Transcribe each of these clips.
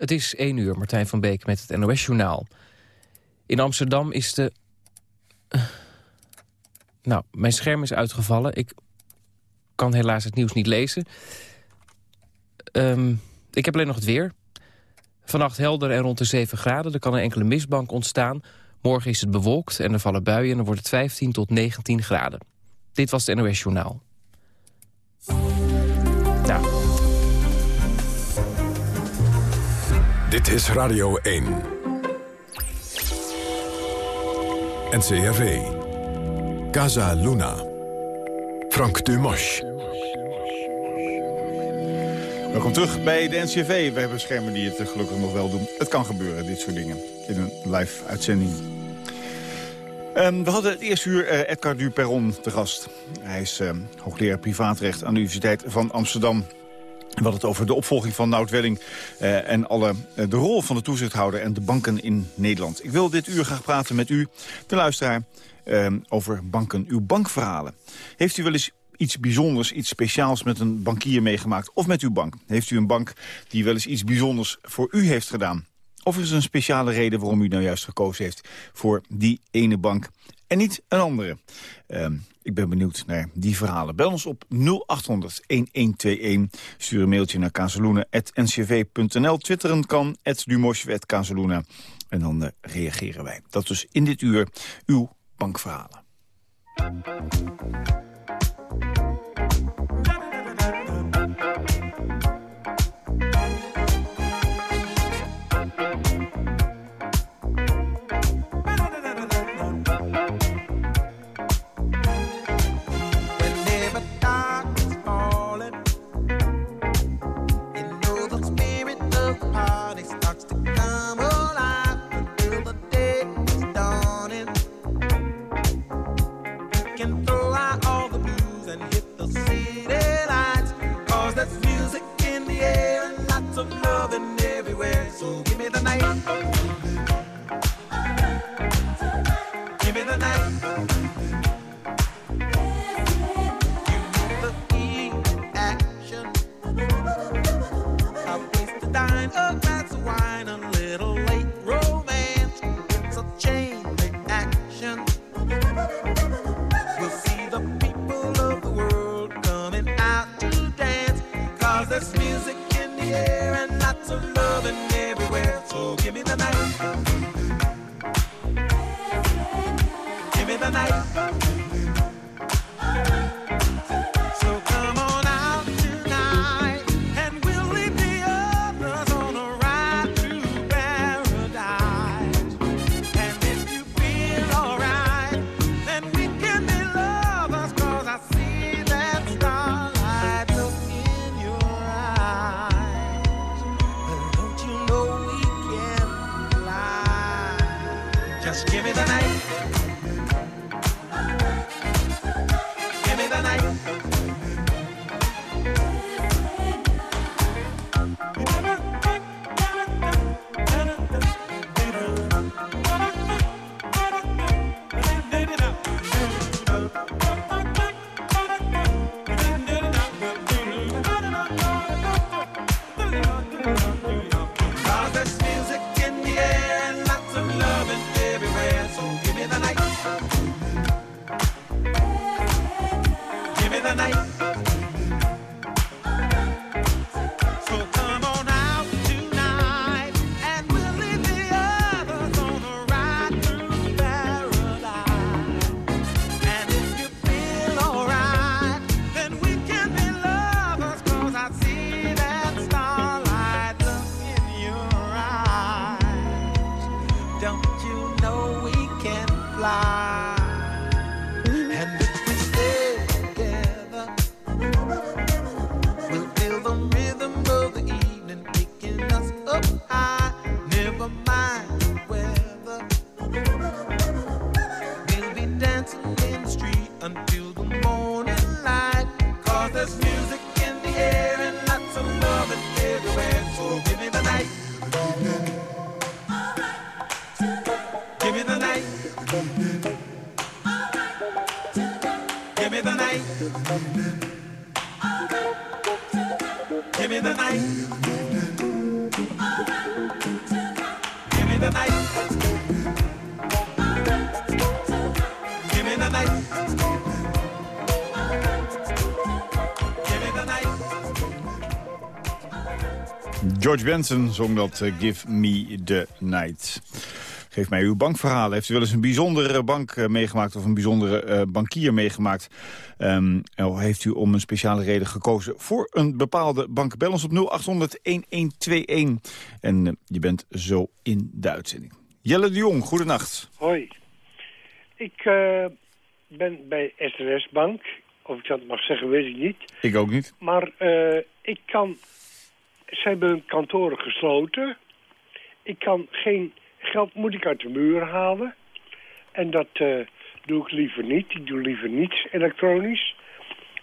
Het is 1 uur, Martijn van Beek met het NOS-journaal. In Amsterdam is de... Nou, mijn scherm is uitgevallen. Ik kan helaas het nieuws niet lezen. Um, ik heb alleen nog het weer. Vannacht helder en rond de 7 graden. Er kan een enkele mistbank ontstaan. Morgen is het bewolkt en er vallen buien en dan wordt het 15 tot 19 graden. Dit was het NOS Journaal. Dit is Radio 1. NCRV. Casa Luna. Frank Dumas. Welkom terug bij de NCV. We hebben schermen die het gelukkig nog wel doen. Het kan gebeuren, dit soort dingen, in een live uitzending. Um, we hadden het eerste uur uh, Edgar Duperron te gast. Hij is uh, hoogleraar privaatrecht aan de Universiteit van Amsterdam. We hadden het over de opvolging van Nout Welling uh, en alle, de rol van de toezichthouder en de banken in Nederland. Ik wil dit uur graag praten met u, de luisteraar, ehm, over banken, uw bankverhalen. Heeft u wel eens iets bijzonders, iets speciaals met een bankier meegemaakt? Of met uw bank? Heeft u een bank die wel eens iets bijzonders voor u heeft gedaan? Of is er een speciale reden waarom u nou juist gekozen heeft voor die ene bank en niet een andere? Uh, ik ben benieuwd naar die verhalen. Bel ons op 0800-1121. Stuur een mailtje naar kazeluna.ncv.nl. Twitteren kan, dumosje.kazeluna. En dan uh, reageren wij. Dat dus in dit uur uw bankverhalen. George Benson zong dat uh, Give Me The Night. Geef mij uw bankverhaal. Heeft u wel eens een bijzondere bank uh, meegemaakt of een bijzondere uh, bankier meegemaakt? Um, heeft u om een speciale reden gekozen voor een bepaalde bank? Bel ons op 0800-1121 en je bent zo in de uitzending. Jelle de Jong, goedenacht. Hoi. Ik ben bij SRS Bank. Of ik dat mag zeggen, weet ik niet. Ik ook niet. Maar ik kan ze hebben hun kantoren gesloten. Ik kan geen geld, moet ik uit de muur halen. En dat uh, doe ik liever niet. Ik doe liever niets elektronisch.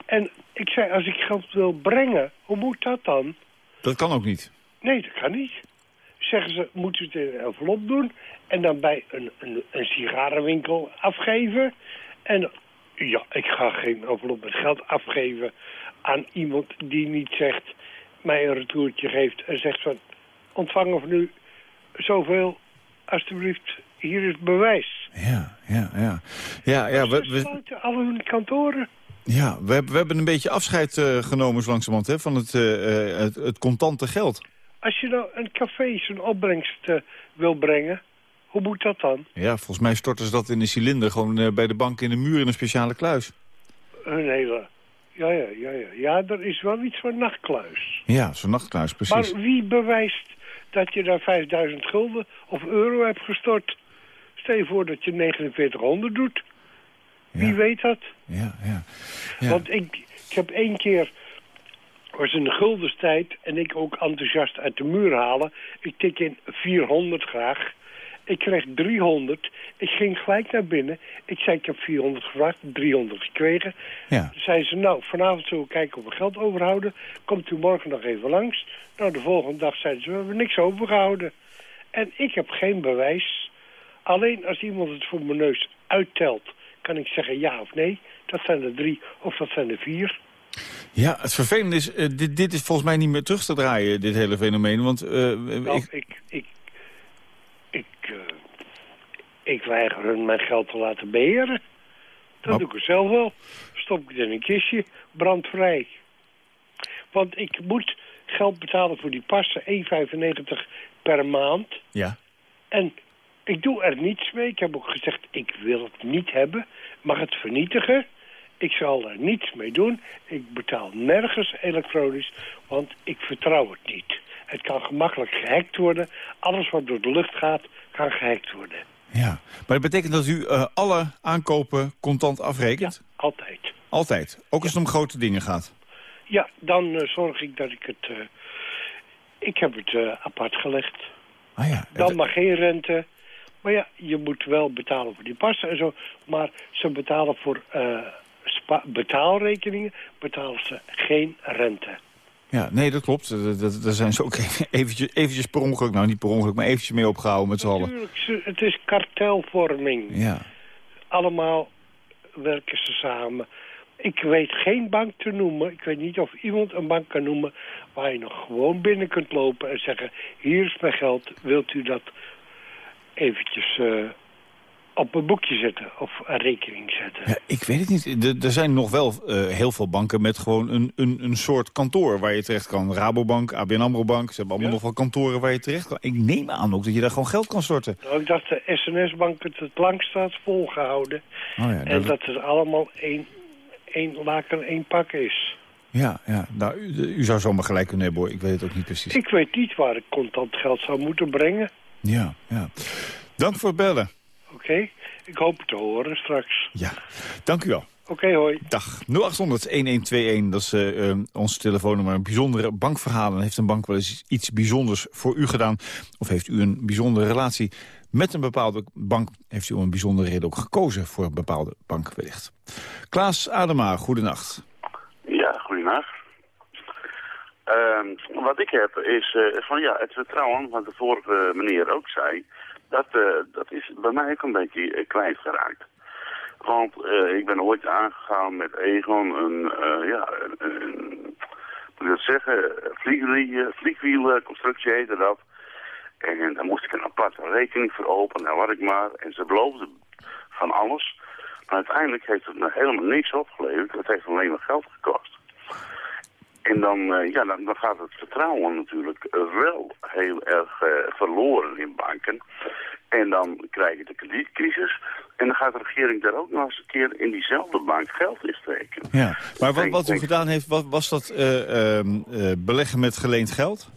En ik zei, als ik geld wil brengen, hoe moet dat dan? Dat kan ook niet. Nee, dat kan niet. Zeggen ze, moet u het in een envelop doen... en dan bij een, een, een sigarenwinkel afgeven. En ja, ik ga geen envelop met geld afgeven aan iemand die niet zegt mij een retourtje geeft en zegt van... ontvangen van u zoveel, alstublieft, hier is bewijs. Ja, ja, ja. ja, ja we, we alle hun kantoren. Ja, we, hebben, we hebben een beetje afscheid uh, genomen zo langzamerhand hè, van het, uh, het, het, contante geld. Als je nou een café zijn opbrengst uh, wil brengen, hoe moet dat dan? Ja, volgens mij storten ze dat in een cilinder gewoon bij de bank in de muur in een speciale kluis. Een hele ja, ja, ja, ja. Ja, er is wel iets van nachtkluis. Ja, zo'n nachtkluis, precies. Maar wie bewijst dat je daar 5000 gulden of euro hebt gestort? Stel je voor dat je 4900 doet. Wie weet dat? Ja, ja, ja. Want ik, ik heb één keer was een guldenstijd en ik ook enthousiast uit de muur halen. Ik tik in 400 graag. Ik kreeg 300. Ik ging gelijk naar binnen. Ik zei, ik heb 400 gevraagd, 300 gekregen. Ja. Toen zei ze, nou, vanavond zullen we kijken of we geld overhouden. Komt u morgen nog even langs. Nou, de volgende dag zeiden ze, we hebben niks overgehouden. En ik heb geen bewijs. Alleen als iemand het voor mijn neus uittelt, kan ik zeggen ja of nee. Dat zijn er drie of dat zijn er vier. Ja, het vervelende is, uh, dit, dit is volgens mij niet meer terug te draaien, dit hele fenomeen. Want, uh, nou, ik, ik, ik, ik, uh, ik weiger hun mijn geld te laten beheren. Dat oh. doe ik zelf wel. Stop ik het in een kistje, brandvrij. Want ik moet geld betalen voor die passen, 1,95 per maand. Ja. En ik doe er niets mee. Ik heb ook gezegd, ik wil het niet hebben. Mag het vernietigen. Ik zal er niets mee doen. Ik betaal nergens elektronisch, want ik vertrouw het niet. Het kan gemakkelijk gehackt worden. Alles wat door de lucht gaat, kan gehackt worden. Ja, maar dat betekent dat u uh, alle aankopen contant afrekent? Ja, altijd. Altijd? Ook als het om grote dingen gaat? Ja, dan uh, zorg ik dat ik het... Uh, ik heb het apart gelegd. Ah ja. Dan mag geen rente. Maar ja, je moet wel betalen voor die passen en zo. Maar ze betalen voor betaalrekeningen betalen ze geen rente. Ja, nee, dat klopt. Daar zijn ze ook eventjes, eventjes per ongeluk, nou niet per ongeluk, maar eventjes mee opgehouden met z'n allen. Natuurlijk, het is kartelvorming. Ja. Allemaal werken ze samen. Ik weet geen bank te noemen. Ik weet niet of iemand een bank kan noemen waar je nog gewoon binnen kunt lopen en zeggen... hier is mijn geld, wilt u dat eventjes uh, op een boekje zetten of een rekening zetten. Ja, ik weet het niet. Er zijn nog wel uh, heel veel banken met gewoon een, een, een soort kantoor waar je terecht kan. Rabobank, ABN AMRO Bank, ze hebben allemaal nog wel kantoren waar je terecht kan. Ik neem aan ook dat je daar gewoon geld kan storten. Nou, ik dacht de SNS-bank het het langst had volgehouden. Oh ja, en dat het allemaal één, één laken, één pak is. Ja, ja. Nou, u, u, zou zomaar gelijk kunnen hebben hoor. Ik weet het ook niet precies. Ik weet niet waar ik contant geld zou moeten brengen. Ja, ja. Dank voor het bellen. Oké, ik hoop het te horen straks. Ja, dank u wel. Oké, hoi. Dag. 0800-1121, dat is uh, uh, ons telefoonnummer. Bijzondere bankverhalen. Heeft een bank wel eens iets bijzonders voor u gedaan? Of heeft u een bijzondere relatie met een bepaalde bank? Heeft u om een bijzondere reden ook gekozen voor een bepaalde bank wellicht? Klaas Adema, goedenacht. Ja, goedenacht. Uh, wat ik heb is uh, van ja, het vertrouwen, wat de vorige meneer ook zei dat, uh, dat is bij mij ook een beetje uh, kwijtgeraakt. Want uh, ik ben ooit aangegaan met Egon een, ja, een, moet ik dat zeggen, vliegwielconstructie heette dat. En daar moest ik een aparte rekening voor openen en wat ik maar. En ze beloofden van alles. Maar uiteindelijk heeft het me helemaal niks opgeleverd. Het heeft alleen maar geld gekost. En dan, uh, ja, dan, dan, gaat het vertrouwen natuurlijk wel heel erg uh, verloren in banken. En dan krijg je de kredietcrisis. En dan gaat de regering daar ook nog eens een keer in diezelfde bank geld in steken. Ja, maar wat, wat u gedaan heeft, was, was dat uh, beleggen met geleend geld?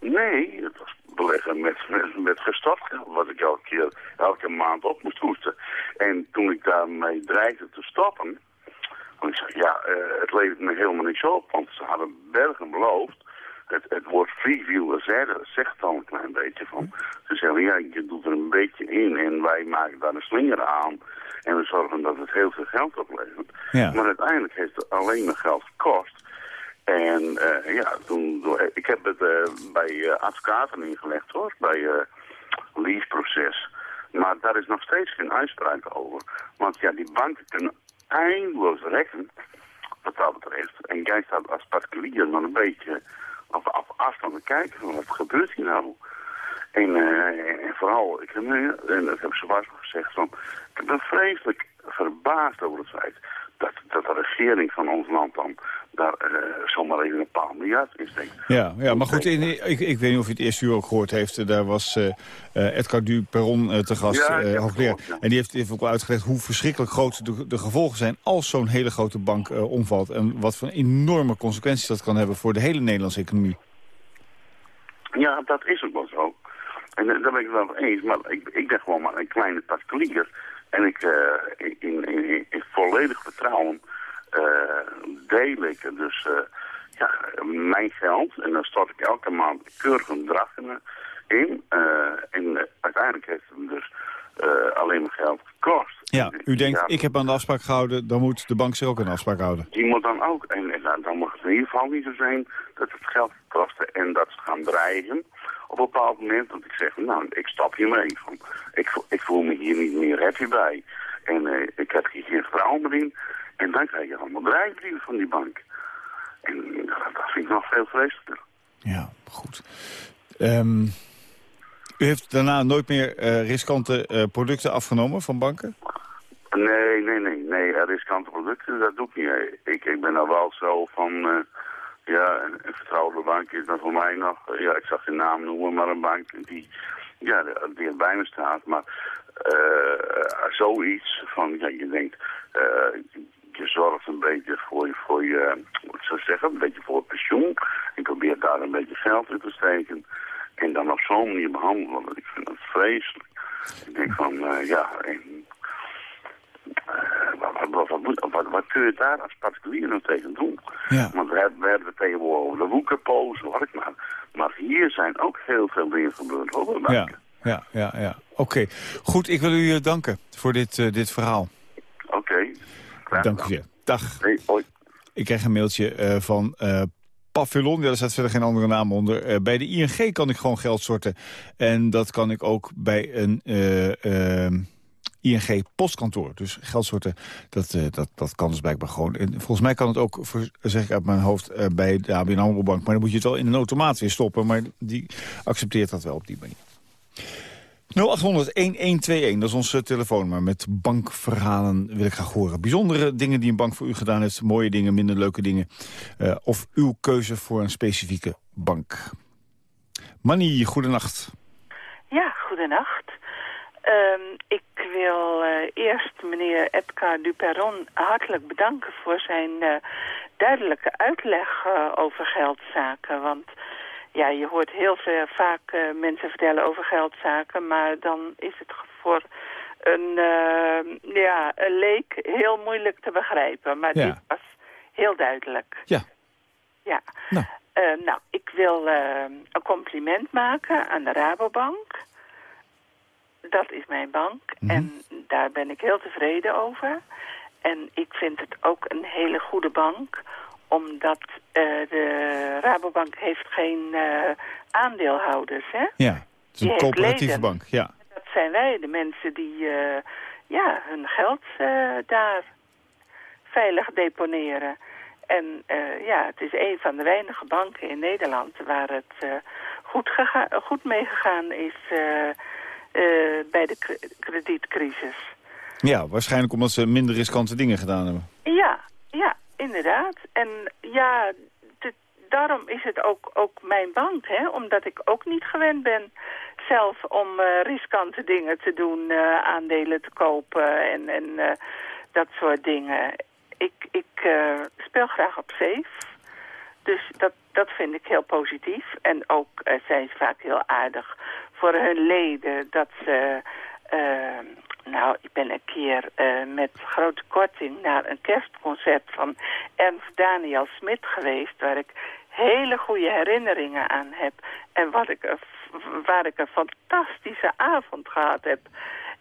Nee, het was beleggen met, met, met gestort geld, wat ik elke keer, elke maand op moest hoesten. En toen ik daarmee dreigde te stoppen, want ik zei, ja, uh, het levert me helemaal niks op, want ze hadden bergen beloofd. Het, het woord freeview zeiden, zegt al een klein beetje van. Ze zeggen, ja, je doet er een beetje in en wij maken daar een slinger aan. En we zorgen dat het heel veel geld oplevert. Ja. Maar uiteindelijk heeft het alleen maar geld gekost. En uh, ja, toen, ik heb het uh, bij uh, advocaten ingelegd hoor, bij uh, leaseproces. Maar daar is nog steeds geen uitspraak over. Want ja, die banken kunnen eindeloos rekken, wat dat betreft. En jij staat als particulier nog een beetje op, op afstand te kijken van wat gebeurt hier nou. En, uh, en vooral, ik heb, en dat heb ik zoals gezegd, van, ik ben vreselijk verbaasd over het feit dat, dat de regering van ons land dan daar uh, zomaar even een paar miljard in steekt. Ja, ja maar goed, in, ik, ik weet niet of je het eerste uur ook gehoord heeft. Daar was uh, uh, Edgar Duperon te gast, ja, hoogleraar. Ja. En die heeft, heeft ook wel uitgelegd hoe verschrikkelijk groot de, de gevolgen zijn... als zo'n hele grote bank omvalt. En wat voor enorme consequenties dat kan hebben voor de hele Nederlandse economie. Ja, dat is ook wel zo. En daar ben ik het wel eens. Maar ik, ik ben gewoon maar een kleine particulier. En ik, in, in, in, in volledig vertrouwen uh, deel ik dus uh, ja, mijn geld. En dan stort ik elke maand keurig een bedrag in. Uh, en uiteindelijk heeft het dus alleen maar geld gekost. Ja, u denkt, ik heb aan de afspraak gehouden, dan moet de bank zich ook aan de afspraak houden. Die moet dan ook. En, en dan mag het in ieder geval niet zo zijn dat het geld kost en dat ze gaan dreigen op een bepaald moment. Dat ik zeg, nou, ik stap hiermee. Van, ik, ik voel me hier niet meer happy bij. En uh, ik heb hier geen vertrouwen meer in. En dan krijg je allemaal bedrijfsbrieven van die bank. En dat vind ik nog veel vreselijker. Ja, goed. Um, u heeft daarna nooit meer uh, riskante uh, producten afgenomen van banken? Nee, nee, nee. nee riskante producten, dat doe ik niet. Ik, ik ben nou wel zo van... Uh, ja, een, een vertrouwde bank is dat voor mij nog... ja, ik zag geen naam noemen, maar een bank die, ja, die bij me staat. Maar zoiets van, ja, je denkt je zorgt een beetje voor je, voor je zou zeggen, een beetje voor het pensioen. Je probeert daar een beetje geld in te steken. En dan op zo'n manier behandelen, ik vind dat vreselijk. Ik denk van, ja, en, wat, wat, kun je daar als particulier nog tegen doen? Ja. Want we hebben, we hebben het tegenwoordig over de woekerpozen, wat ik maar. Maar hier zijn ook heel veel dingen gebeurd, hoor. Ja, ja, ja. ja. Oké, okay. goed, ik wil u danken voor dit, uh, dit verhaal. Oké. Okay. Dank u zeer. Dag. Hey, hoi. Ik krijg een mailtje uh, van uh, Pavillon, ja, daar staat verder geen andere naam onder. Uh, bij de ING kan ik gewoon geld sorten. En dat kan ik ook bij een ING-postkantoor. Dus geld sorten, dat, dat, dat kan dus blijkbaar gewoon. En volgens mij kan het ook, zeg ik uit mijn hoofd, bij de ABN Bank. Maar dan moet je het wel in een automaat weer stoppen. Maar die accepteert dat wel op die manier. 0800-1121, dat is ons telefoonnummer. Met bankverhalen wil ik graag horen. Bijzondere dingen die een bank voor u gedaan heeft. Mooie dingen, minder leuke dingen. Uh, of uw keuze voor een specifieke bank. Manny, goedenacht. Ja, goedenacht. Um, ik wil uh, eerst meneer Edgar Duperron hartelijk bedanken voor zijn uh, duidelijke uitleg over geldzaken. Want ja, je hoort heel veel, vaak mensen vertellen over geldzaken, maar dan is het voor een, ja, een leek heel moeilijk te begrijpen. Maar ja. dit was heel duidelijk. Ja. Ja. Nou, nou ik wil een compliment maken aan de Rabobank. Dat is mijn bank Mhm. en daar ben ik heel tevreden over. En ik vind het ook een hele goede bank omdat uh, de Rabobank heeft geen uh, aandeelhouders, hè? Ja, het is een coöperatieve bank, ja. Dat zijn wij, de mensen die uh, ja, hun geld daar veilig deponeren. En ja, het is een van de weinige banken in Nederland waar het goed, goed meegegaan is bij de kredietcrisis. Ja, waarschijnlijk omdat ze minder riskante dingen gedaan hebben. Ja, ja, inderdaad. En ja, daarom is het ook, ook mijn bank, hè? omdat ik ook niet gewend ben zelf om uh, riskante dingen te doen, uh, aandelen te kopen en, en uh, dat soort dingen. Ik, ik speel graag op safe, dus dat, dat vind ik heel positief. En ook zijn ze vaak heel aardig voor hun leden dat ze... nou, ik ben een keer met grote korting naar een kerstconcert van Ernst Daniel Smit geweest... waar ik hele goede herinneringen aan heb. En wat ik waar ik een fantastische avond gehad heb.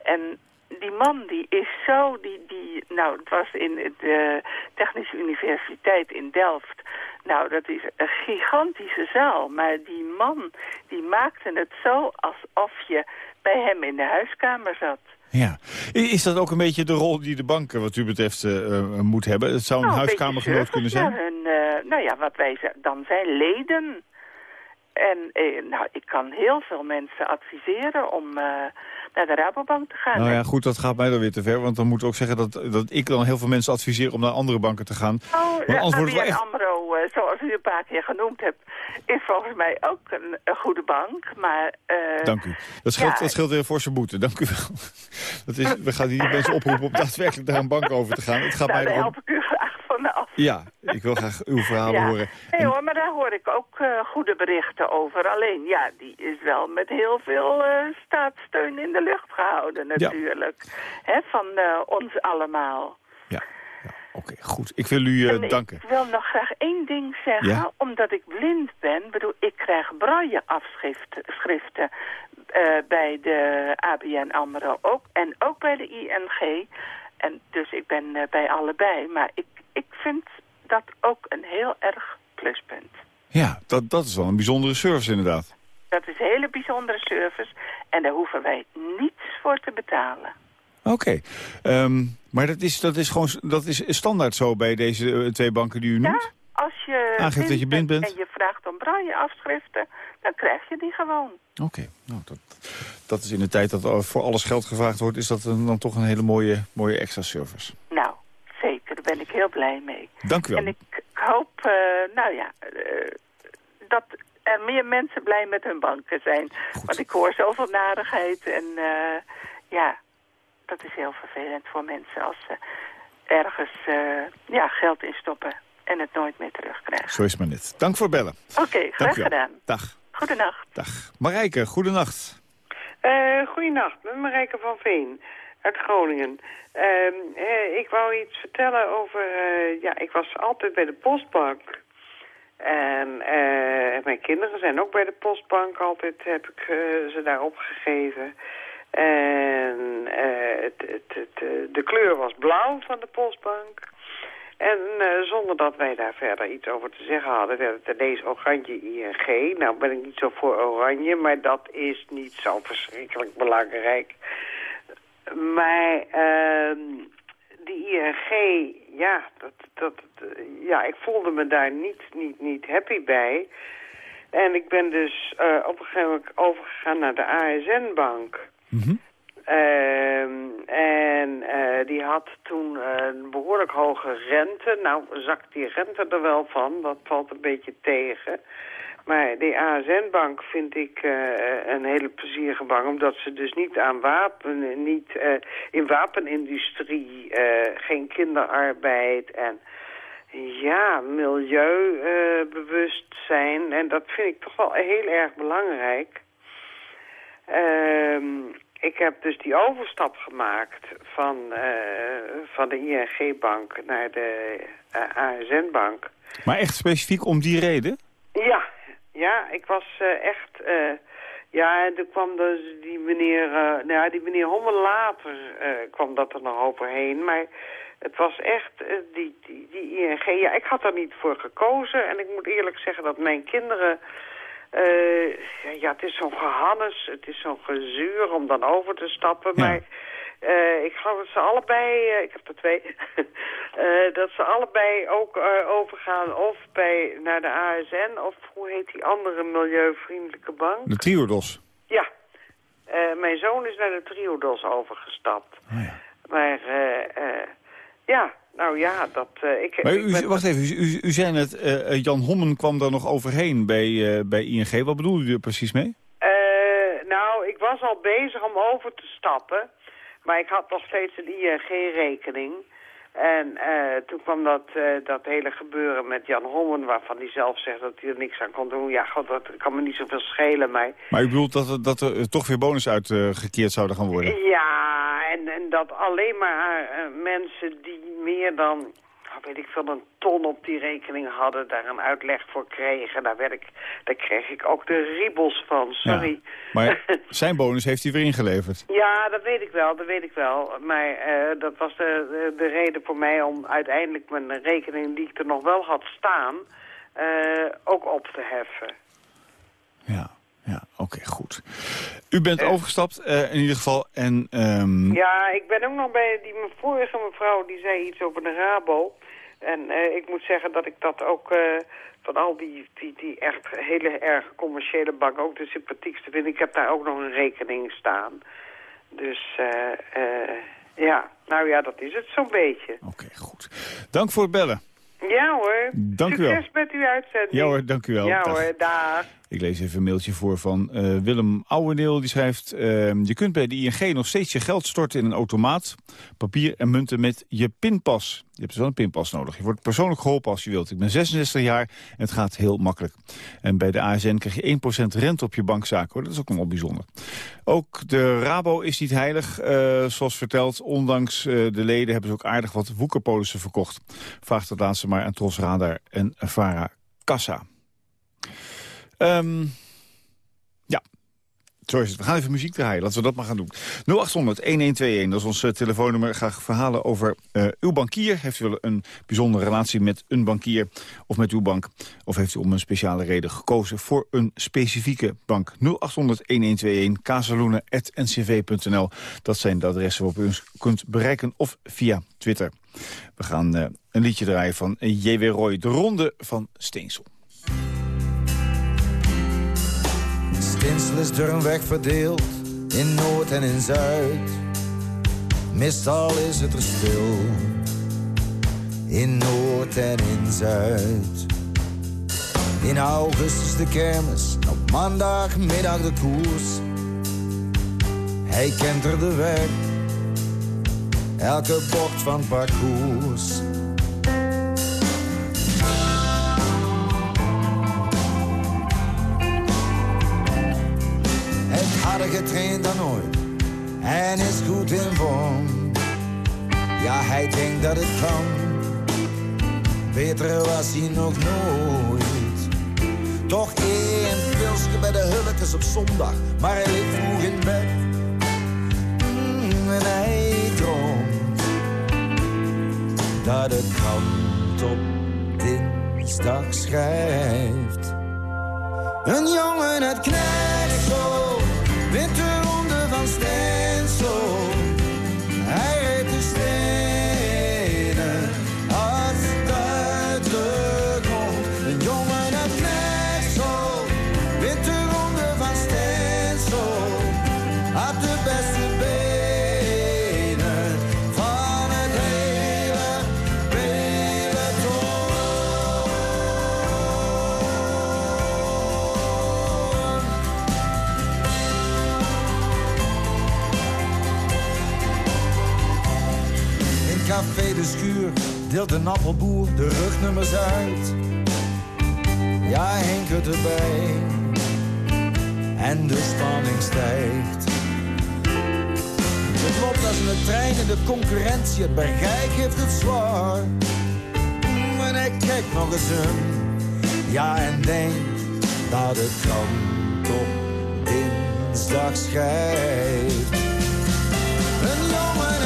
En die man die is zo, die, die, nou het was in de Technische Universiteit in Delft. Nou dat is een gigantische zaal, maar die man die maakte het zo alsof je bij hem in de huiskamer zat. Ja. Is dat ook een beetje de rol die de banken wat u betreft uh, moet hebben? Het zou een nou, huiskamergenoot kunnen zijn? Ja, hun, uh, nou ja, wat wij dan zijn leden. En eh, nou, ik kan heel veel mensen adviseren om naar de Rabobank te gaan. Nou ja, goed, dat gaat mij dan weer te ver. Want dan moet ik ook zeggen dat, dat ik dan heel veel mensen adviseer om naar andere banken te gaan. Oh, ja, ABN echt... AMRO, uh, zoals u een paar keer genoemd hebt, is volgens mij ook een, een goede bank. Maar, uh, Dank u. Dat scheelt, ja, dat scheelt weer voor zijn boete. Dank u wel. Dat is, we gaan hier mensen oproepen om daadwerkelijk naar een bank over te gaan. Het gaat nou, mij erom... help ik u graag vanaf. Ja, ik wil graag uw verhaal horen. Nee hoor, maar daar hoor ik ook uh, goede berichten over. Alleen, ja, die is wel met heel veel uh, staatssteun in de lucht gehouden natuurlijk. Ja. Hè, van uh, ons allemaal. Ja, ja oké, goed. Ik wil u en danken. Ik wil nog graag één ding zeggen. Omdat ik blind ben, bedoel, ik krijg braille afschriften bij de ABN AMRO ook. En ook bij de ING. En dus ik ben uh, bij allebei. Maar ik, ik vind dat ook een heel erg pluspunt. Ja, dat, dat is wel een bijzondere service inderdaad. Dat is een hele bijzondere service. En daar hoeven wij niets voor te betalen. Oké, okay. um, maar dat is, dat is gewoon dat is standaard zo bij deze uh, twee banken die u noemt? Ja, als je, Aangeeft dat je blind bent. en je vraagt om braille afschriften, dan krijg je die gewoon. Oké, okay. nou, dat, dat is in de tijd dat voor alles geld gevraagd wordt... is dat dan toch een hele mooie, mooie extra service. Nou, zeker. Daar ben ik heel blij mee. Dank u wel. En ik hoop, uh, nou ja, uh, dat er meer mensen blij met hun banken zijn. Goed. Want ik hoor zoveel narigheid en uh, ja, dat is heel vervelend voor mensen als ze ergens ja, geld instoppen en het nooit meer terugkrijgen. Zo is het maar net. Dank voor bellen. Oké, okay, graag gedaan. Dag. Goedenacht. Dag. Marijke, goedenacht. Uh, goedenacht, met Marijke van Veen uit Groningen. Uh, uh, ik wou iets vertellen over... Uh, ja, ik was altijd bij de postbank. En mijn kinderen zijn ook bij de postbank. Altijd heb ik ze daar opgegeven. En het, het, het, de kleur was blauw van de postbank. En uh, zonder dat wij daar verder iets over te zeggen hadden, werd het ineens oranje ING. Nou ben ik niet zo voor oranje, maar dat is niet zo verschrikkelijk belangrijk. Maar uh, die ING, ja, dat, dat, ja, ik voelde me daar niet, niet, niet happy bij. En ik ben dus uh, op een gegeven moment overgegaan naar de ASN-bank. Mm en uh, die had toen een behoorlijk hoge rente. Nou, zakt die rente er wel van. Dat valt een beetje tegen. Maar de ASN-bank vind ik uh, een hele plezierige bank. Omdat ze dus niet aan wapen, niet uh, in wapenindustrie, geen kinderarbeid en ja, milieubewustzijn. en dat vind ik toch wel heel erg belangrijk. Ehm ik heb dus die overstap gemaakt van, uh, van de ING-bank naar de uh, eh, ASN-bank. Maar echt specifiek om die reden? Ja, ja ik was uh, echt... ja, en toen kwam dus die meneer... nou ja, die meneer Hommel later kwam dat er nog overheen. Maar het was echt die, die, die ING... Ja, ik had daar niet voor gekozen. En ik moet eerlijk zeggen dat mijn kinderen... Uh, ja, het is zo'n gehannes, het is zo'n gezuur om dan over te stappen. Ja. Maar uh, ik geloof dat ze allebei, uh, ik heb er twee, dat ze allebei ook overgaan of bij, naar de ASN of hoe heet die andere milieuvriendelijke bank? De Triodos. Ja, mijn zoon is naar de Triodos overgestapt. Oh ja. Maar ja, nou ja, dat... eh, ik, Maar ik u, ben- wacht even, u, u, u zei net, eh, eh, Jan Hommen kwam daar nog overheen bij, bij ING. Wat bedoelde u er precies mee? Nou, ik was al bezig om over te stappen. Maar ik had nog steeds een ING-rekening. En toen kwam dat, dat hele gebeuren met Jan Hommen... waarvan hij zelf zegt dat hij er niks aan kon doen. Ja, god, dat kan me niet zoveel schelen, maar... Maar u bedoelt dat, er- dat er toch weer bonus uitgekeerd zouden gaan worden? Ja, en, en dat alleen maar mensen die meer dan, oh, weet ik veel, een ton op die rekening hadden, daar een uitleg voor kregen. Daar, werd ik, daar kreeg ik ook de riebels van, sorry. Ja. Maar zijn bonus heeft hij weer ingeleverd. Ja, dat weet ik wel, dat weet ik wel. Maar eh, dat was de, de, de reden voor mij om uiteindelijk mijn rekening die ik er nog wel had staan, eh, ook op te heffen. Ja, ja oké, goed. U bent overgestapt eh, in ieder geval en... ehm, Ja, ik ben ook nog bij die vorige mevrouw, die zei iets over de Rabo. En eh, ik moet zeggen dat ik dat ook eh, van al die, die, die echt hele erg commerciële banken ook de sympathiekste vind. Ik heb daar ook nog een rekening staan. Dus eh, eh, ja, nou ja, dat is het zo'n beetje. Oké, goed. Dank voor het bellen. Ja hoor. Dank u Succes wel. met uw uitzending. Ja hoor, dank u wel. Ja Dag. hoor, dag. Ik lees even een mailtje voor van eh, Willem Ouwendeel. Die schrijft, eh, je kunt bij de ING nog steeds je geld storten in een automaat. Papier en munten met je pinpas. Je hebt dus wel een pinpas nodig. Je wordt persoonlijk geholpen als je wilt. Ik ben 66 jaar en het gaat heel makkelijk. En bij de ASN krijg je 1% rente op je bankzaken. Hoor. Dat is ook nog wel bijzonder. Ook de Rabo is niet heilig, eh, zoals verteld. Ondanks eh, de leden hebben ze ook aardig wat woekerpolissen verkocht. Vraag dat laatste maar aan Tros Radar en Vara Kassa. Ehm, ja, zo is het. We gaan even muziek draaien. Laten we dat maar gaan doen. 0800-1121, dat is ons eh, telefoonnummer. Graag verhalen over eh, uw bankier. Heeft u wel een bijzondere relatie met een bankier of met uw bank? Of heeft u om een speciale reden gekozen voor een specifieke bank? 0800-1121, kazeloenen.ncv.nl. Dat zijn de adressen waarop u ons kunt bereiken of via Twitter. We gaan eh, een liedje draaien van J.W. Roy, de ronde van Steensel. Stinsel is door een weg verdeeld in Noord en in Zuid. Meestal is het er stil in Noord en in Zuid. In augustus de kermis, op maandagmiddag de koers. Hij kent er de weg, elke bocht van parcours. En is goed in vorm. Ja, hij denkt dat het kan, beter was hij nog nooit. Toch één pilsje bij de hulkes op zondag, maar hij ligt vroeg in bed. Mm, en hij droomt dat het krant op dinsdag schrijft. Een jongen uit de ronde van Stensel. Deelt een appelboer de rugnummers uit. Ja, Henk het erbij. En de spanning stijgt. Het loopt als een trein in de concurrentie. Het bergijk heeft het zwaar. En hij kijkt nog eens. Ja, en denkt dat het krant op dinsdag schrijft. Een jongen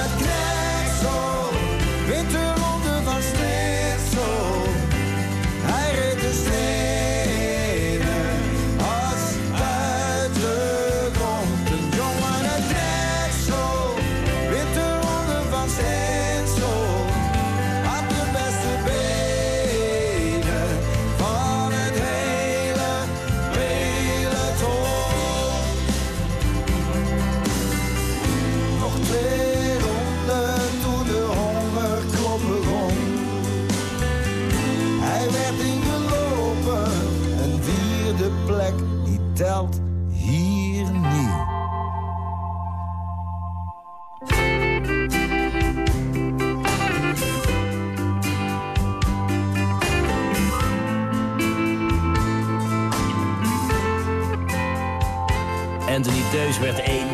werd één.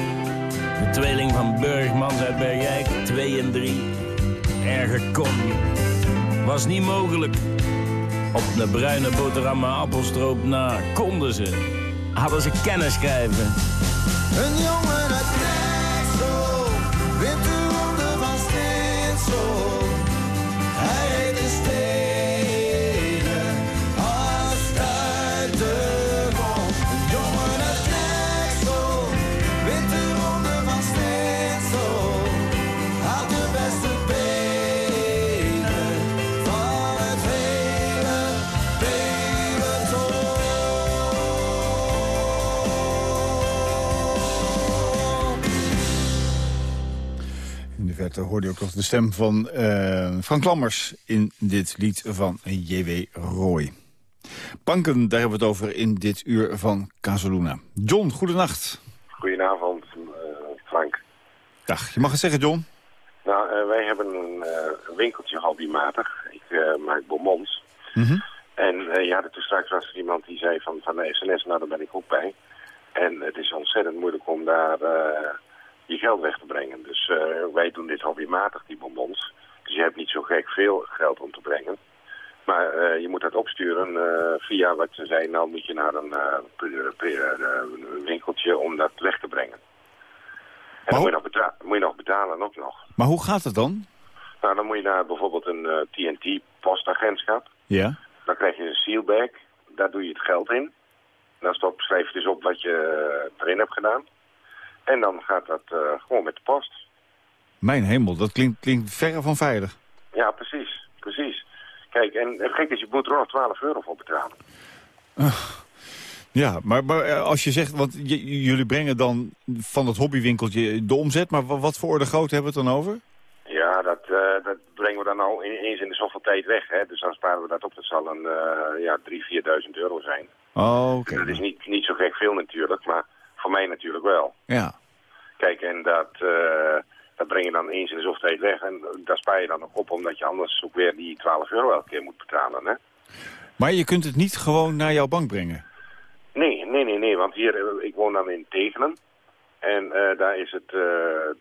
De tweeling van Burgmans uit Bergijk, twee en drie. Erger kon. Was niet mogelijk. Op de bruine boterham appelstroop na konden ze. Hadden ze kennis schrijven. Een jongen De verte hoorde je ook nog de stem van eh, Frank Lammers in dit lied van J.W. Roy. Banken, daar hebben we het over in dit uur van Casaluna. John, goedenacht. Goedenavond, eh, Frank. Dag, je mag het zeggen, John. Nou, eh, wij hebben een eh, winkeltje hobbymatig. Ik eh, maak bonbons. Mhm. En eh, ja, toen straks was er iemand die zei van, van de SNS, nou daar ben ik ook bij. En het is ontzettend moeilijk om daar eh, je geld weg te brengen. Dus eh, wij doen dit hobbymatig, die bonbons. Dus je hebt niet zo gek veel geld om te brengen. Maar eh, je moet dat opsturen eh, via wat ze zei. Nou moet je naar een winkeltje om dat weg te brengen. En dan moet je, nog beta- moet je nog betalen ook nog. Maar hoe gaat het dan? Nou, dan moet je naar bijvoorbeeld een TNT-postagentschap. Ja. Dan krijg je een sealbag. Daar doe je het geld in. Dan stop, schrijf je dus op wat je erin hebt gedaan. En dan gaat dat eh, gewoon met de post. Mijn hemel, dat klinkt, klinkt verre van veilig. Ja, precies. Precies. Kijk, en het gek is, je moet er nog 12 euro voor betalen. Ja, maar, maar eh, als je zegt, want jullie brengen dan van het hobbywinkeltje de omzet, maar wa- wat voor orde grootte hebben we het dan over? Ja, dat, eh, dat brengen we dan al in- eens in de zoveel tijd weg. Hè? Dus dan sparen we dat op. Dat zal een ja, 3.000, 4.000 euro zijn. Oh, oké. Dat is niet, niet zo gek veel natuurlijk, maar voor mij natuurlijk wel. Ja. Kijk, en dat, eh, dat breng je dan eens in de zoveel tijd weg. En daar spaar je dan ook op, omdat je anders ook weer die 12 euro elke keer moet betalen. Hè? Maar je kunt het niet gewoon naar jouw bank brengen? Nee, nee, nee, nee, want hier, eh, ik woon dan in Tegelen. En eh, daar is het, eh,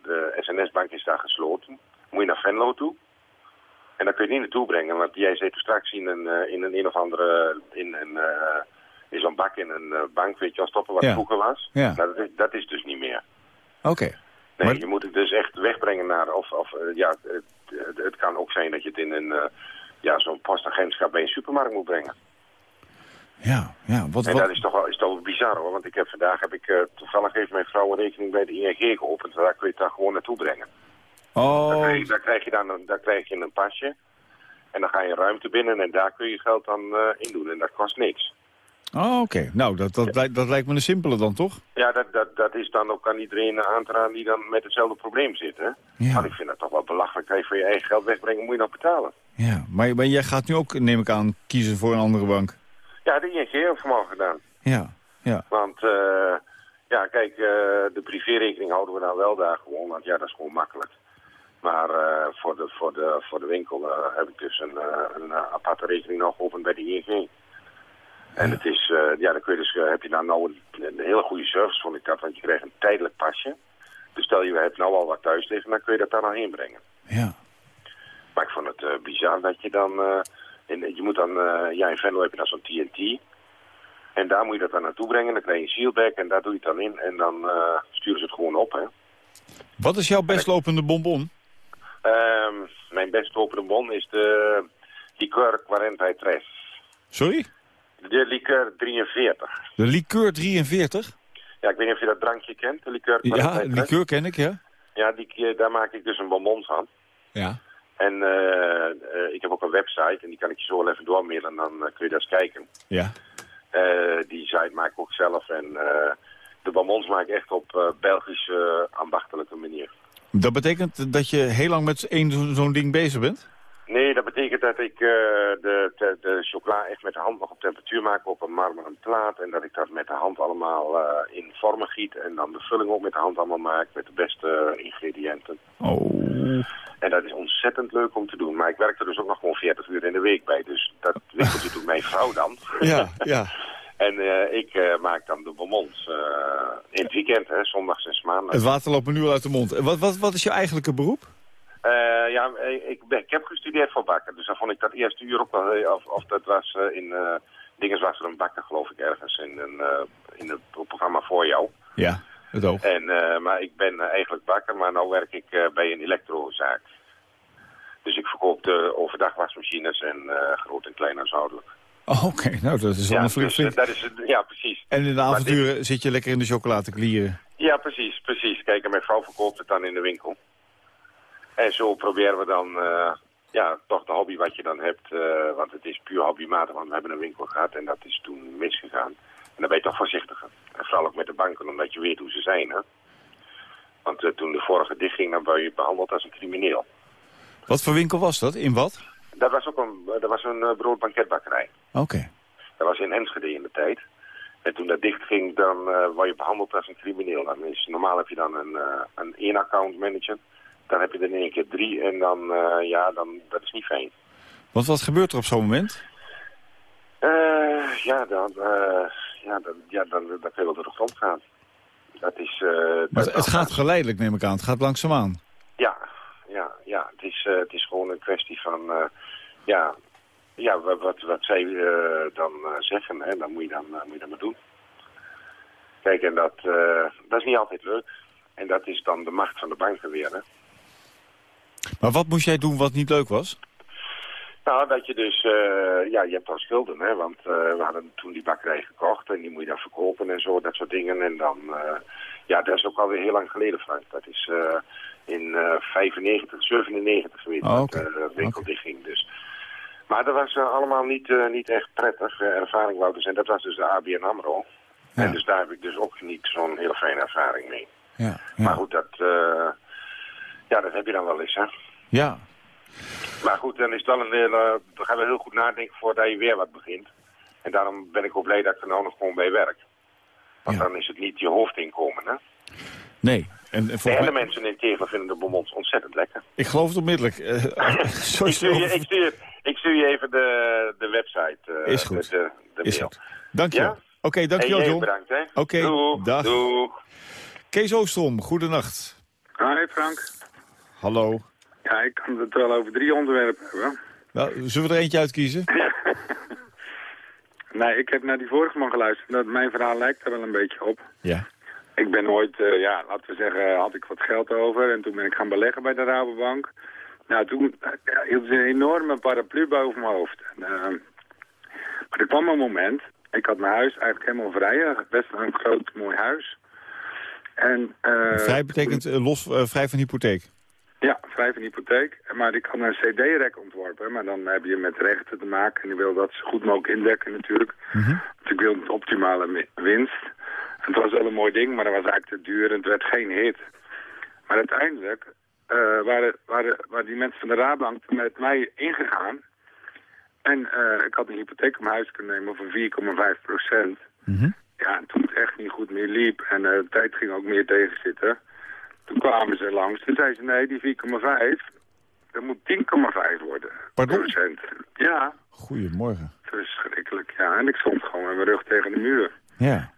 de SNS-bank is daar gesloten. Moet je naar Venlo toe. En daar kun je niet naartoe brengen, want jij toen straks in een, in een, een of andere, in een, in zo'n bak in een eh, bank, weet je wel, stoppen wat Ja. vroeger was. Ja. Nou, dat, is, dat is dus niet meer. Oké. Nee, Maar- je moet het dus echt wegbrengen naar, of, of eh, ja, het, het, het kan ook zijn dat je het in een, eh, ja, zo'n postagentschap bij een supermarkt moet brengen. Ja, ja. Wat, En wat... dat is toch wel, is toch wel bizar hoor, want ik heb vandaag, heb ik, toevallig heeft mijn vrouw een rekening bij de ING geopend, daar kun je het dan gewoon naartoe brengen. Daar, Oh, krijg, je- daar, krijg je dan een, daar krijg je een pasje en dan ga je ruimte binnen en daar kun je geld dan eh, in doen en dat kost niks. Oh oké. Nou, dat, dat, lijkt, dat lijkt me een simpele dan, toch? Ja, dat, dat, dat is dan ook aan iedereen aan te raden die dan met hetzelfde probleem zit. Hè? Ja. Ik vind dat toch wel belachelijk. Kan je voor je eigen geld wegbrengen, moet je nog betalen. Ja, maar, maar jij gaat nu ook, neem ik aan, kiezen voor een andere bank. Ja, de ING heeft vanmorgen gedaan. Ja, ja. Want, eh, ja, kijk, eh, de privérekening houden we dan wel daar gewoon, want ja, dat is gewoon makkelijk. Maar eh, voor, de, voor, de, voor de winkel heb ik dus een, een aparte rekening nog geopend bij de ING. En het is, eh, ja, dan kun je dus, eh, heb je dan nou een, een hele goede service, vond ik dat, want je krijgt een tijdelijk pasje. Dus stel je hebt nou al wat thuis liggen, dan kun je dat daar nog heen brengen. Ja. Maar ik vond het eh, bizar dat je dan, in, je moet dan, ja in Venlo heb je dan zo'n TNT. En daar moet je dat dan naartoe brengen, dan krijg je een sealback en daar doe je het dan in. En dan sturen ze het gewoon op, hè. Wat is jouw best lopende bonbon? Ehm, mijn best lopende bon is de liqueur 43. Sorry? De liqueur 43. De liqueur 43? Ja, ik weet niet of je dat drankje kent, de liqueur Ja, 43. liqueur ken ik, ja. Ja, die, daar maak ik dus een bonbon van. Ja. En eh, eh, ik heb ook een website en die kan ik je zo wel even doormailen en dan eh, kun je daar eens kijken. Ja. Eh, die site maak ik ook zelf en eh, de bonbons maak ik echt op eh, Belgische ambachtelijke manier. Dat betekent dat je heel lang met één zo- zo'n ding bezig bent? Nee, dat betekent dat ik eh, de, de, de chocola echt met de hand nog op temperatuur maak op een marmeren plaat. En dat ik dat met de hand allemaal eh, in vormen giet. En dan de vulling ook met de hand allemaal maak met de beste ingrediënten. Oh. En dat is ontzettend leuk om te doen. Maar ik werk er dus ook nog gewoon 40 uur in de week bij. Dus dat winkeltje doet mijn vrouw dan. Ja, ja. En eh, ik eh, maak dan de bonbons eh, in het weekend, hè, zondags en maandags. Het water loopt me nu al uit de mond. Wat, wat, wat is je eigenlijke beroep? Eh, ja, ik, ben, ik heb gestudeerd voor bakken. Dus dan vond ik dat eerste uur ook wel... Of, of dat was eh, in... eh Dinges was er een bakker, geloof ik, ergens in, een, in het programma voor jou. Ja, het oog. En, maar ik ben eigenlijk bakker, maar nu werk ik bij een elektrozaak. Dus ik verkoop de overdag wasmachines en groot en klein huishoudelijk. Oh, Oké, nou dat is wel Ja, een flink, dus, dat is, ja, precies. En in de Maar avonturen zit je lekker in de chocolade te klieren. Ja, precies, precies. Kijk, en mijn vrouw verkoopt het dan in de winkel. En zo proberen we dan, eh, ja, toch de hobby wat je dan hebt, eh, want het is puur hobbymatig, want we hebben een winkel gehad en dat is toen misgegaan. En dan ben je toch voorzichtiger. En vooral ook met de banken, omdat je weet hoe ze zijn, hè. Want eh, toen de vorige dichtging, dan ben je behandeld als een crimineel. Wat voor winkel was dat? In wat? Dat was ook een, dat was een broodbanketbakkerij. Oké. Dat was in Enschede in de tijd. En toen dat dichtging, dan eh word je behandeld als een crimineel. Dan is, normaal heb je dan een, eh, een één account manager. Dan heb je er in één keer drie en dan, eh, ja, dan, dat is niet fijn. Want wat gebeurt er op zo'n moment? Eh, ja, dan, eh, ja, dan, ja dan, je wel door de grond gaan. Dat is... Maar dat- het, het gaat geleidelijk, neem ik aan. Het gaat langzaamaan. Ja, ja, ja. Het is, het is gewoon een kwestie van, ja, ja, wat, wat, wat zij dan zeggen, hè, dan moet je dan, moet je dan maar doen. Kijk, en dat, dat is niet altijd leuk. En dat is dan de macht van de banken weer, hè. Maar wat moest jij doen wat niet leuk was? Nou, dat je dus, eh, ja, je hebt dan schulden, hè, want eh, we hadden toen die bakkerij gekocht en die moet je dan verkopen en zo, dat soort dingen. En dan, eh, ja, dat is ook alweer heel lang geleden, Frank. Dat is in eh 95, 97 geweest Oh, dat oké. de winkel dichtging. Dus. Maar dat was allemaal niet, niet echt prettig, ervaring wou. En dat was dus de ABN AMRO. Ja. En dus daar heb ik dus ook niet zo'n hele fijne ervaring mee. Ja, Maar ja. goed, dat, ja, dat heb je dan wel eens, hè. ja. Maar goed, dan is het wel een hele, dan gaan we heel goed nadenken voordat je weer wat begint. En daarom ben ik ook blij dat ik er nou nog gewoon bij werk. Want Ja. dan is het niet je hoofdinkomen, hè. Nee. En, en De hele mij, mensen in Tegelen vinden de bonbons ontzettend lekker. ik geloof het onmiddellijk. Eh, Ik sowieso. stuur je, ik stuur, ik stuur je even de, de website. eh, Is goed. De, de, de Is mail. goed. Dankjewel. Ja? Oké, En dankjewel jij John. bedankt, hè. Oké, dag. doeg. Kees Oostrom, goedenacht. Hi Frank. Hallo. Ja, ik kan het wel over drie onderwerpen hebben. Nou, zullen we er eentje uitkiezen? Nee, ik heb naar die vorige man geluisterd. Dat, mijn verhaal lijkt er wel een beetje op. Ja. Ik ben ooit, eh, ja, laten we zeggen, had ik wat geld over. En toen ben ik gaan beleggen bij de Rabobank. Nou, toen uh, hield ze een enorme paraplu boven mijn hoofd. En, eh, maar er kwam een moment, ik had mijn huis eigenlijk helemaal vrij. eh, Best een groot, mooi huis. En, eh, Vrij betekent eh, los, eh, vrij van hypotheek. Ja, vrij van hypotheek. Maar ik had een cd-rek ontworpen. Maar dan heb je met rechten te maken. En ik wil dat zo goed mogelijk indekken natuurlijk. Want ik wil het optimale winst. En het was wel een mooi ding, maar dat was eigenlijk te duur. En het werd geen hit. Maar uiteindelijk eh, waren, waren, waren die mensen van de Raadbank met mij ingegaan. En eh, ik had een hypotheek mijn huis kunnen nemen van 4,5 procent. Ja, en toen het echt niet goed meer liep en eh, de tijd ging ook meer tegenzitten... Toen kwamen ze langs. Toen zei ze, nee, die 4,5, dat moet 10,5 worden. Pardon? Procent. Ja, Goedemorgen. verschrikkelijk. Ja, en ik stond gewoon met mijn rug tegen de muur. Ja.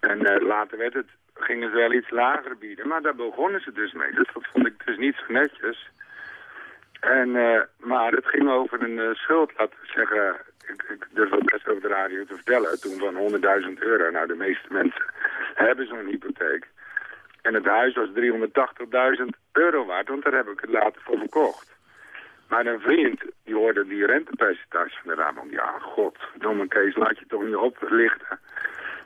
En eh, later werd het, gingen ze wel iets lager bieden. Maar daar begonnen ze dus mee. Dus dat vond ik dus niet zo netjes. En, eh, maar het ging over een eh, schuld, laten we zeggen... Ik, ik durf het best over de radio te vertellen. Toen van 100.000 euro. Nou, de meeste mensen hebben zo'n hypotheek. En het huis was 380.000 euro waard, want daar heb ik het later voor verkocht. Maar een vriend, die hoorde die rentepercentage van de Rabobank. Ja, god, domme Kees, laat je toch niet oplichten.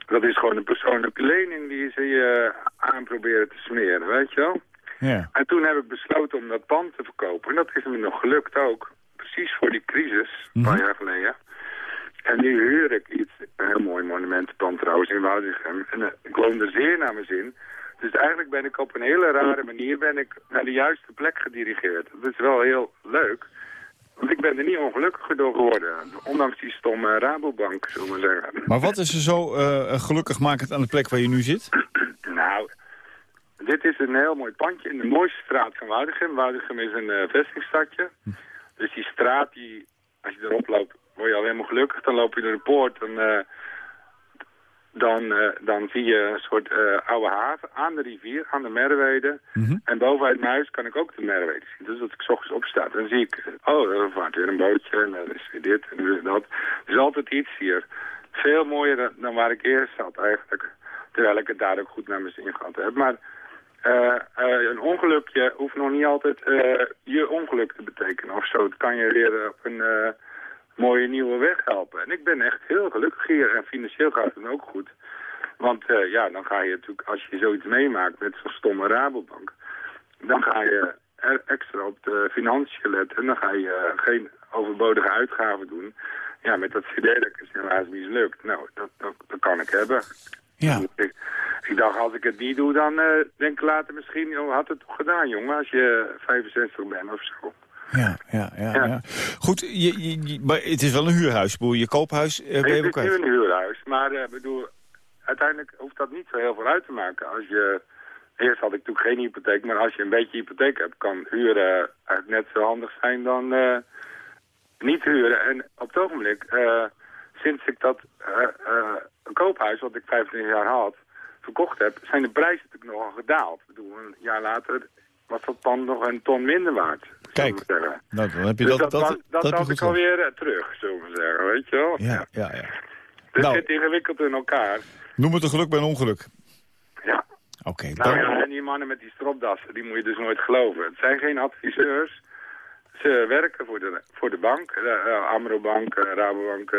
Dat is gewoon een persoonlijke lening die ze je aan proberen te smeren, weet je wel? Ja. En toen heb ik besloten om dat pand te verkopen. En dat is me nog gelukt ook. Precies voor die crisis, een paar jaar geleden. En nu huur ik iets, een heel mooi monumentenpand trouwens in Woudrichem. En eh, ik woon er zeer naar mijn zin. Dus eigenlijk ben ik op een hele rare manier ben ik naar de juiste plek gedirigeerd. Dat is wel heel leuk. Want ik ben er niet ongelukkiger door geworden. Ondanks die stomme Rabobank, zullen we zeggen. Maar wat is er zo uh, gelukkig makend aan de plek waar je nu zit? nou, dit is een heel mooi pandje in de mooiste straat van Waardegem. Waardegem is een uh, vestingstadje. Dus die straat, die, als je erop loopt, word je al helemaal gelukkig. Dan loop je door de poort, dan, uh, dan, uh, dan zie je een soort oude haven aan de rivier, aan de Merwede. Mm -hmm. En bovenuit mijn huis kan ik ook de Merwede zien. Dus als ik s ochtends opsta, dan zie ik, oh, er vaart weer een bootje en er is weer dit en er is dat. Er is altijd iets hier. Veel mooier dan, dan waar ik eerst zat eigenlijk. Terwijl ik het daar ook goed naar mijn zin gehad heb. Maar uh, een ongelukje hoeft nog niet altijd je ongeluk te betekenen of zo. Het kan je weer op een mooie nieuwe weg helpen. En ik ben echt heel gelukkig hier en financieel gaat het ook goed. Want ja, dan ga je natuurlijk, als je zoiets meemaakt met zo'n stomme Rabobank, dan ga je er extra op de financiën letten. En dan ga je geen overbodige uitgaven doen. Ja, met dat cd dat is helaas mislukt. Nou, dat, dat, dat kan ik hebben. Ja. Ik, ik, dacht, als ik het niet doe, dan uh, denk ik later misschien... Oh, had het toch gedaan, jongen, als je 65 bent of zo. Ja, ja, ja. ja. ja. Goed, je, je, maar het is wel een huurhuis. Boel, je koophuis uh, ben je Het is nu een huurhuis, maar uh, bedoel, uiteindelijk hoeft dat niet zo heel veel uit te maken. Als je, eerst had ik natuurlijk geen hypotheek, maar als je een beetje hypotheek hebt... kan huren eigenlijk net zo handig zijn dan niet huren. En op het ogenblik, sinds ik dat een koophuis, wat ik 25 jaar had, verkocht heb, zijn de prijzen natuurlijk nogal gedaald. Ik bedoel, een jaar later was dat pand nog een ton minder waard. Kijk, nou, dan heb je dus dat, dat, dat, dat, dat had ik alweer uh, terug, zullen we zeggen, weet je wel. Ja, ja, ja. Dus nou, zit ingewikkeld in elkaar. Noem het een geluk bij een ongeluk. Ja. Oké, okay, nou, dan... ja, en die mannen met die stropdassen, die moet je dus nooit geloven. Het zijn geen adviseurs. Ze werken voor de, voor de bank, de, uh, Amrobank, uh, Rabobank,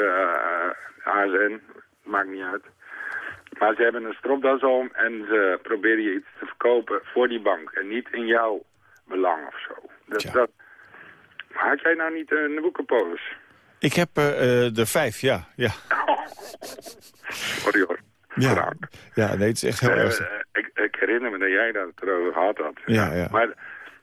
ASN, maakt niet uit. Maar ze hebben een stropdas om en ze proberen je iets te verkopen voor die bank. En niet in jouw belang of zo. Dat, had jij nou niet een boekenpolis? Ik heb uh, er vijf, ja. ja. Sorry hoor. Ja. ja, nee, het is echt heel uh, erg. Ik, ik, herinner me dat jij dat erover gehad had. Ja, ja. Maar,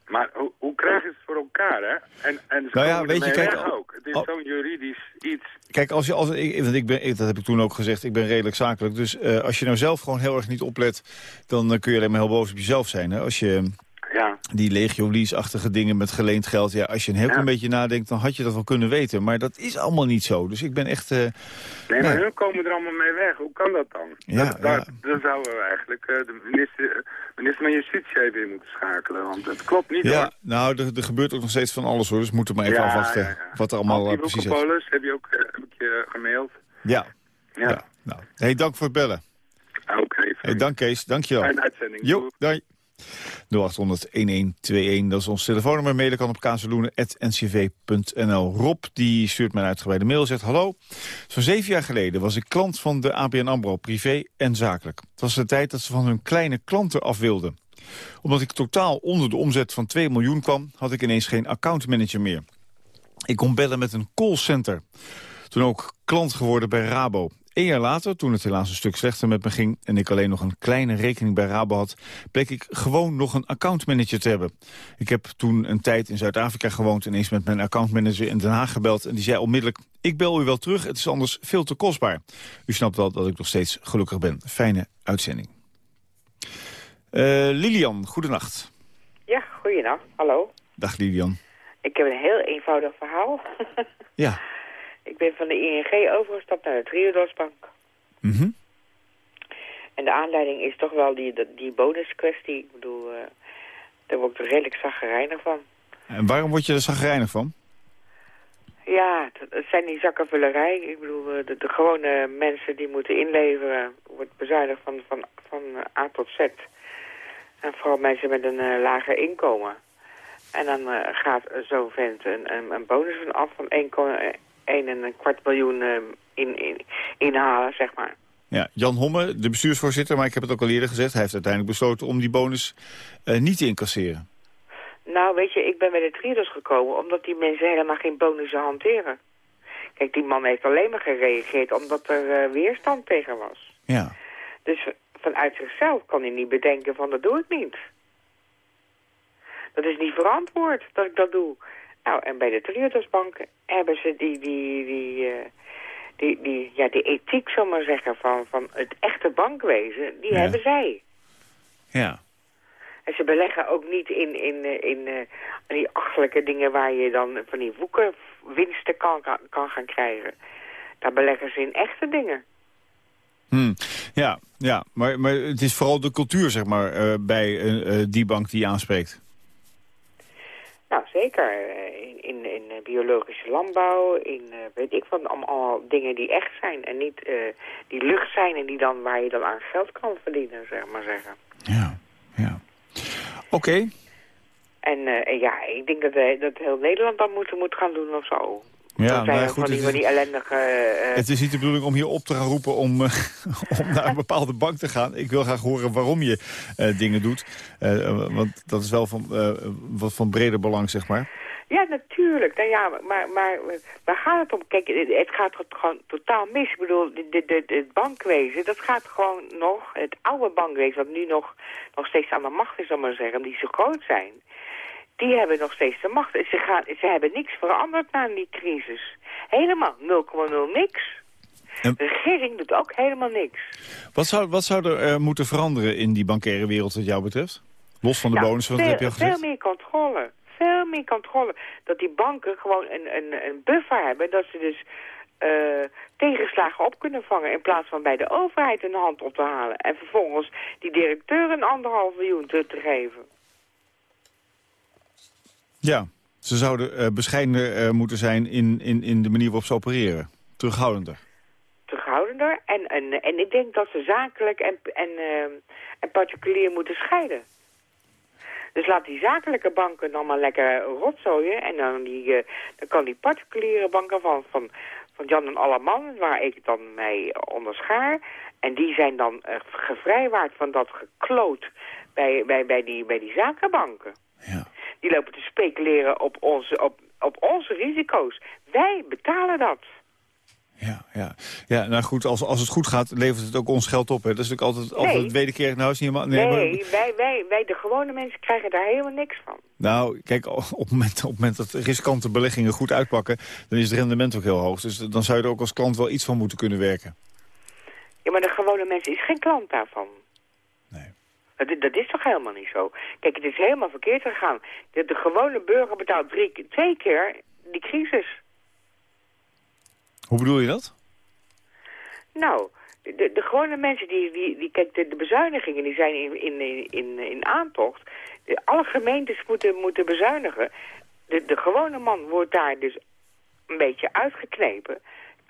maar hoe, hoe krijg je het voor elkaar, hè? En, en nou ja, weet je, kijk, al, ook. Het is zo'n juridisch iets. Kijk, als je, als, ik, want ik ben, ik, dat heb ik toen ook gezegd, ik ben redelijk zakelijk. Dus uh, als je nou zelf gewoon heel erg niet oplet, dan kun je alleen maar heel boos op jezelf zijn. Hè? Als je ja. die legio-lease-achtige dingen met geleend geld, ja, als je een heel klein ja. beetje nadenkt, dan had je dat wel kunnen weten. Maar dat is allemaal niet zo. Dus ik ben echt... Uh, nee, maar hun komen er allemaal mee weg. Hoe kan dat dan? Ja, dat, zouden we eigenlijk de minister, minister van Justitie even in moeten schakelen. Want het klopt niet, Ja, hoor. nou, er, er, gebeurt ook nog steeds van alles, hoor. Dus we moeten maar even afwachten wat er allemaal precies is. Heb je ook heb ik je gemaild? Ja. Ja. ja. Nou, hey, dank voor het bellen. Oké. Okay, hey, dank Kees, dank je wel. Fijne uitzending. Jo, doei. 0800-1121, dat is ons telefoonnummer. Mailen kan op kazeloenen.ncv.nl. Rob, die stuurt mij een uitgebreide mail, zegt... Hallo, zo'n zeven jaar geleden was ik klant van de ABN AMRO, privé en zakelijk. Het was de tijd dat ze van hun kleine klanten af wilden. Omdat ik totaal onder de omzet van 2 miljoen kwam... had ik ineens geen accountmanager meer. Ik kon bellen met een callcenter. Toen ook klant geworden bij Rabo. Een jaar later, toen het helaas een stuk slechter met me ging... en ik alleen nog een kleine rekening bij Rabo had... bleek ik gewoon nog een accountmanager te hebben. Ik heb toen een tijd in Zuid-Afrika gewoond... en eens met mijn accountmanager in Den Haag gebeld... en die zei onmiddellijk, ik bel u wel terug, het is anders veel te kostbaar. U snapt wel dat ik nog steeds gelukkig ben. Fijne uitzending. Uh, Lilian, goedenacht. Ja, goedenacht. Hallo. Dag Lilian. Ik heb een heel eenvoudig verhaal. ja. Ik ben van de ING overgestapt naar de Triodosbank. Mm -hmm. En de aanleiding is toch wel die, die bonuskwestie. Ik bedoel, uh, daar word ik er redelijk zaggerijnig van. En waarom word je er zaggerijnig van? Ja, het zijn die zakkenvullerij. Ik bedoel, de, de gewone mensen die moeten inleveren... wordt bezuinigd van, van, van A tot Z. En vooral mensen met een uh, lager inkomen. En dan uh, gaat zo'n vent een, een, een bonus van af van 1, 1 en een kwart miljoen uh, in, in, inhalen, zeg maar. Ja, Jan Homme, de bestuursvoorzitter, maar ik heb het ook al eerder gezegd... hij heeft uiteindelijk besloten om die bonus uh, niet te incasseren. Nou, weet je, ik ben bij de Triodos gekomen... omdat die mensen helemaal geen bonussen hanteren. Kijk, die man heeft alleen maar gereageerd omdat er uh, weerstand tegen was. Ja. Dus vanuit zichzelf kan hij niet bedenken van dat doe ik niet. Dat is niet verantwoord dat ik dat doe. Nou, en bij de Triodos-bank hebben ze die, die, die, eh, die, die, ja, die ethiek, zal maar zeggen, van, van het echte bankwezen, die Ja. hebben zij. Ja. En ze beleggen ook niet in, in, eh, in eh, die achterlijke dingen waar je dan van die woekerwinsten kan, kan, kan gaan krijgen. Daar beleggen ze in echte dingen. Hm. Ja, ja. Maar, maar het is vooral de cultuur, zeg maar, bij die bank die je aanspreekt. Nou, zeker. eh, In, in, in eh, biologische landbouw, in eh, weet ik wat, allemaal dingen die echt zijn. En niet die lucht zijn en die dan, waar je dan aan geld kan verdienen, zeg maar zeggen. Oké. En ja, ik denk dat, dat heel Nederland dat moet, moet gaan doen of zo. Ja, zijn nou goed, van die, van ellendige... eh, Het is niet de bedoeling om hier op te gaan roepen om, eh, om naar een bepaalde bank te gaan. Ik wil graag horen waarom je eh, dingen doet. Want dat is wel van, wat van breder belang, zeg maar. Ja, natuurlijk. Nou ja, maar, maar waar gaat het om? Kijk, het, gaat gewoon totaal mis. Ik bedoel, de- het bankwezen, dat gaat gewoon nog... Het oude bankwezen, wat nu nog, nog steeds aan de macht is, ik maar zeggen... die zo groot zijn, die hebben nog steeds de macht. Ze, gaan, ze hebben niks veranderd na die crisis. Helemaal 0,0 niks. En- De regering doet ook helemaal niks. Wat zou, wat zou er eh, moeten veranderen in die bankaire wereld wat jou betreft? Los van de Nou, bonus, want dat veel, heb je al gezegd. Veel meer controle. Veel meer controle. Dat die banken gewoon een, een, een buffer hebben. Dat ze dus eh, tegenslagen op kunnen vangen. In plaats van bij de overheid een hand op te halen. En vervolgens die directeur een anderhalf miljoen te, te geven. Ja, ze zouden eh bescheidener eh, moeten zijn in, in, in de manier waarop ze opereren. Terughoudender. Terughoudender. En, en, en ik denk dat ze zakelijk en, en, eh, en particulier moeten scheiden. Dus laat die zakelijke banken dan maar lekker rotzooien. En dan, die, dan kan die particuliere banken van, van, van Jan en Alleman, waar ik dan mee onderschaar. En die zijn dan gevrijwaard van dat gekloot bij, bij, bij, die, bij die zakenbanken. Die lopen te speculeren op onze, op, op onze risico's. Wij betalen dat. Ja, ja nou goed, als, als het goed gaat, levert het ook ons geld op. Hè. Dat is natuurlijk altijd, altijd Nee. het wederkerig. Nou, is niet helemaal... Nee, maar- wij, wij, wij, de gewone mensen, krijgen daar helemaal niks van. nou, kijk, op het, moment, op het moment dat riskante beleggingen goed uitpakken... dan is het rendement ook heel hoog. Dus dan zou je er ook als klant wel iets van moeten kunnen werken. Ja, maar de gewone mensen is geen klant daarvan. Dat, dat is toch helemaal niet zo? Kijk, het is helemaal verkeerd gegaan. De, de gewone burger betaalt drie, twee keer die crisis. Hoe bedoel je dat? Nou, de, de, de gewone mensen, die, die, die kijk, de, de bezuinigingen die zijn in, in, in, in aantocht. De, alle gemeentes moeten, moeten bezuinigen. De, de gewone man wordt daar dus een beetje uitgeknepen.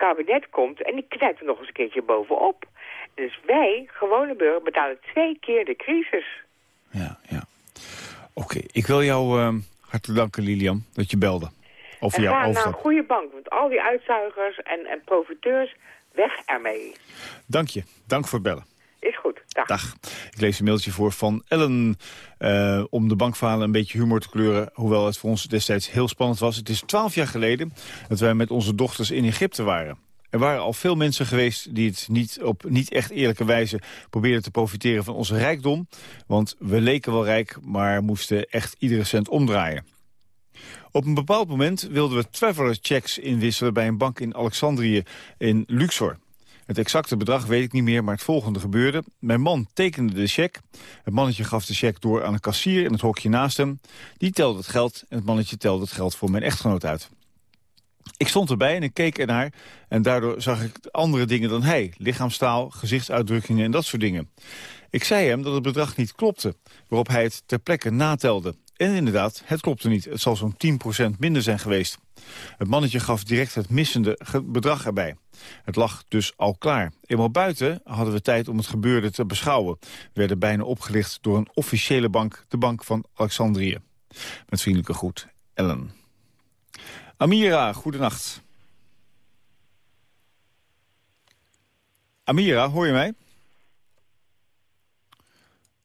Kabinet komt en die knijpt er nog eens een keertje bovenop. Dus wij, gewone burger, betalen twee keer de crisis. Oké, ik wil jou eh, hartelijk danken, Lilian, dat je belde. Over en ga naar een goede bank, want al die uitzuigers en, en profiteurs, weg ermee. Dank je. Dank voor het bellen. Is goed, dag. Dag. Ik lees een mailtje voor van Ellen. eh, om de bankverhalen een beetje humor te kleuren. Hoewel het voor ons destijds heel spannend was. Het is twaalf jaar geleden dat wij met onze dochters in Egypte waren. Er waren al veel mensen geweest die het niet op niet echt eerlijke wijze probeerden te profiteren van onze rijkdom. Want we leken wel rijk, maar moesten echt iedere cent omdraaien. Op een bepaald moment wilden we traveler checks inwisselen bij een bank in Alexandrië in Luxor. Het exacte bedrag weet ik niet meer, maar het volgende gebeurde. Mijn man tekende de cheque. Het mannetje gaf de cheque door aan een kassier in het hokje naast hem. Die telde het geld en het mannetje telde het geld voor mijn echtgenoot uit. Ik stond erbij en ik keek ernaar en daardoor zag ik andere dingen dan hij. Lichaamstaal, gezichtsuitdrukkingen en dat soort dingen. Ik zei hem dat het bedrag niet klopte, waarop hij het ter plekke natelde. En inderdaad, het klopte niet. Het zal zo'n 10% minder zijn geweest. Het mannetje gaf direct het missende bedrag erbij. Het lag dus al klaar. Eenmaal buiten hadden we tijd om het gebeurde te beschouwen. We werden bijna opgelicht door een officiële bank, de Bank van Alexandrië. Met vriendelijke groet, Ellen. Amira, goedenacht. Amira, hoor je mij?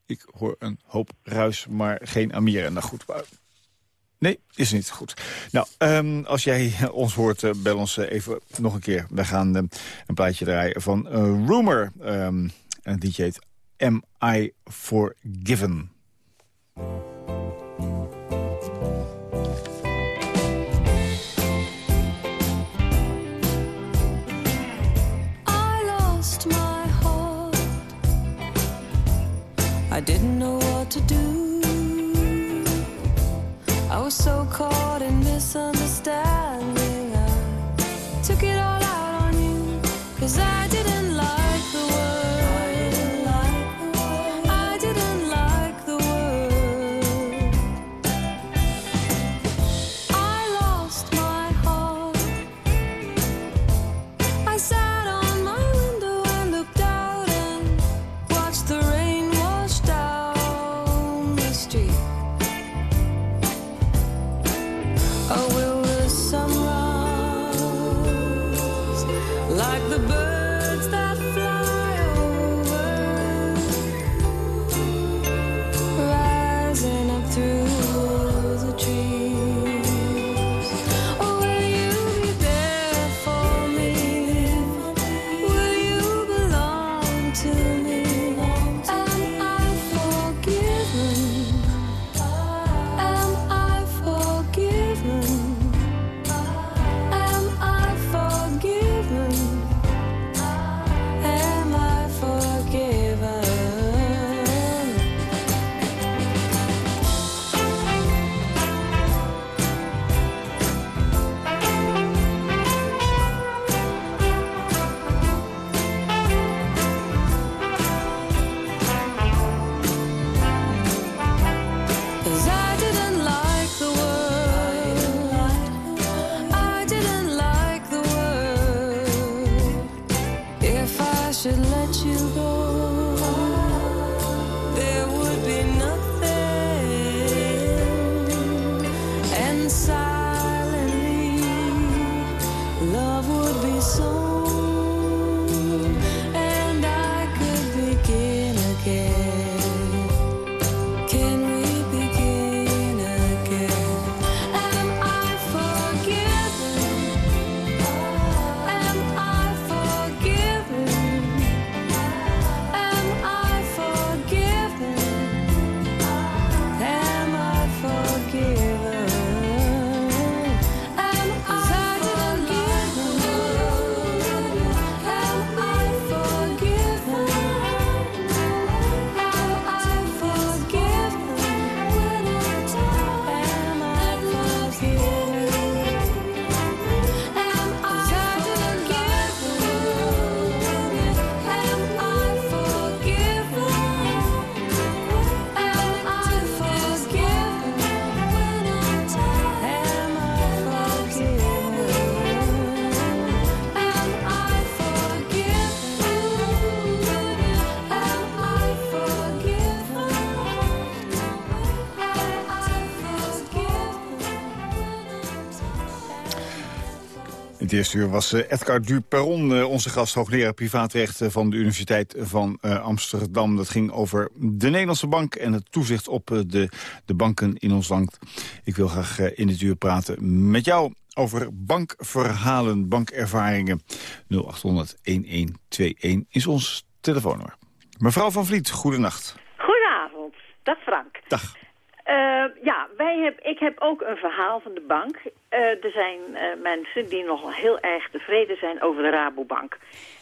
Ik hoor een hoop ruis, maar geen Amira. Nou goed, Nee, is niet goed. Nou, ehm, als jij ons hoort, eh, bel ons eh, even nog een keer. We gaan eh, een plaatje draaien van Rumor. ehm, en die heet Am I Forgiven? What to do. I was so caught in misunderstanding. Should let you go, eerste uur was eh, Edgar Duperron, eh, onze gast hoogleraar privaatrecht van de Universiteit van eh, Amsterdam. Dat ging over de Nederlandse bank en het toezicht op de, de banken in ons land. Ik wil graag in dit uur praten met jou over bankverhalen, bankervaringen. 0800-1121 is ons telefoonnummer. Mevrouw van Vliet, goedenacht. Goedenavond. Dag Frank. Dag. Eh, ja, wij heb, ik heb ook een verhaal van de bank. Eh, er zijn eh, mensen die nog heel erg tevreden zijn over de Rabobank.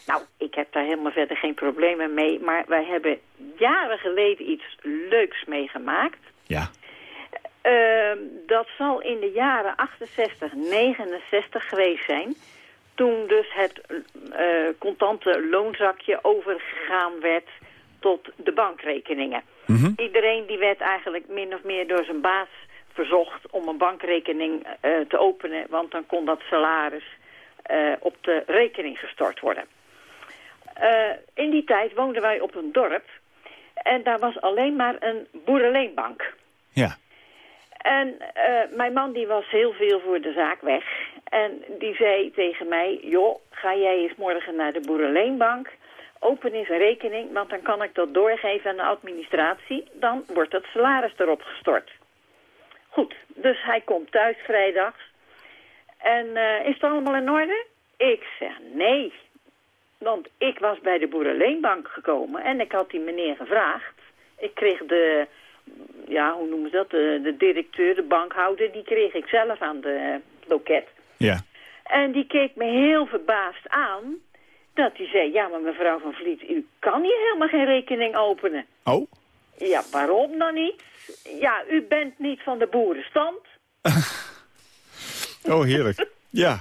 Nou, ik heb daar helemaal verder geen problemen mee. Maar wij hebben jaren geleden iets leuks meegemaakt. Ja. Dat zal in de jaren 68, 69 geweest zijn. Toen dus het contante loonzakje overgegaan werd tot de bankrekeningen. Iedereen die werd eigenlijk min of meer door zijn baas verzocht om een bankrekening eh, te openen, want dan kon dat salaris eh, op de rekening gestort worden. Eh, in die tijd woonden wij op een dorp en daar was alleen maar een boerenleenbank. Ja. En mijn man die was heel veel voor de zaak weg. En die zei tegen mij, joh, ga jij eens morgen naar de boerenleenbank. Open eens een rekening, want dan kan ik dat doorgeven aan de administratie. Dan wordt het salaris erop gestort. Goed, dus hij komt thuis vrijdags. En eh, is het allemaal in orde? Ik zeg nee. Want ik was bij de boerenleenbank gekomen en ik had die meneer gevraagd. Ik kreeg de, ja, hoe noemen ze dat, de, de directeur, de bankhouder, die kreeg ik zelf aan de loket. Ja. En die keek me heel verbaasd aan. Dat hij zei, ja, maar mevrouw van Vliet, u kan hier helemaal geen rekening openen. Oh? Ja, waarom dan niet? Ja, u bent niet van de boerenstand. Oh, heerlijk. ja.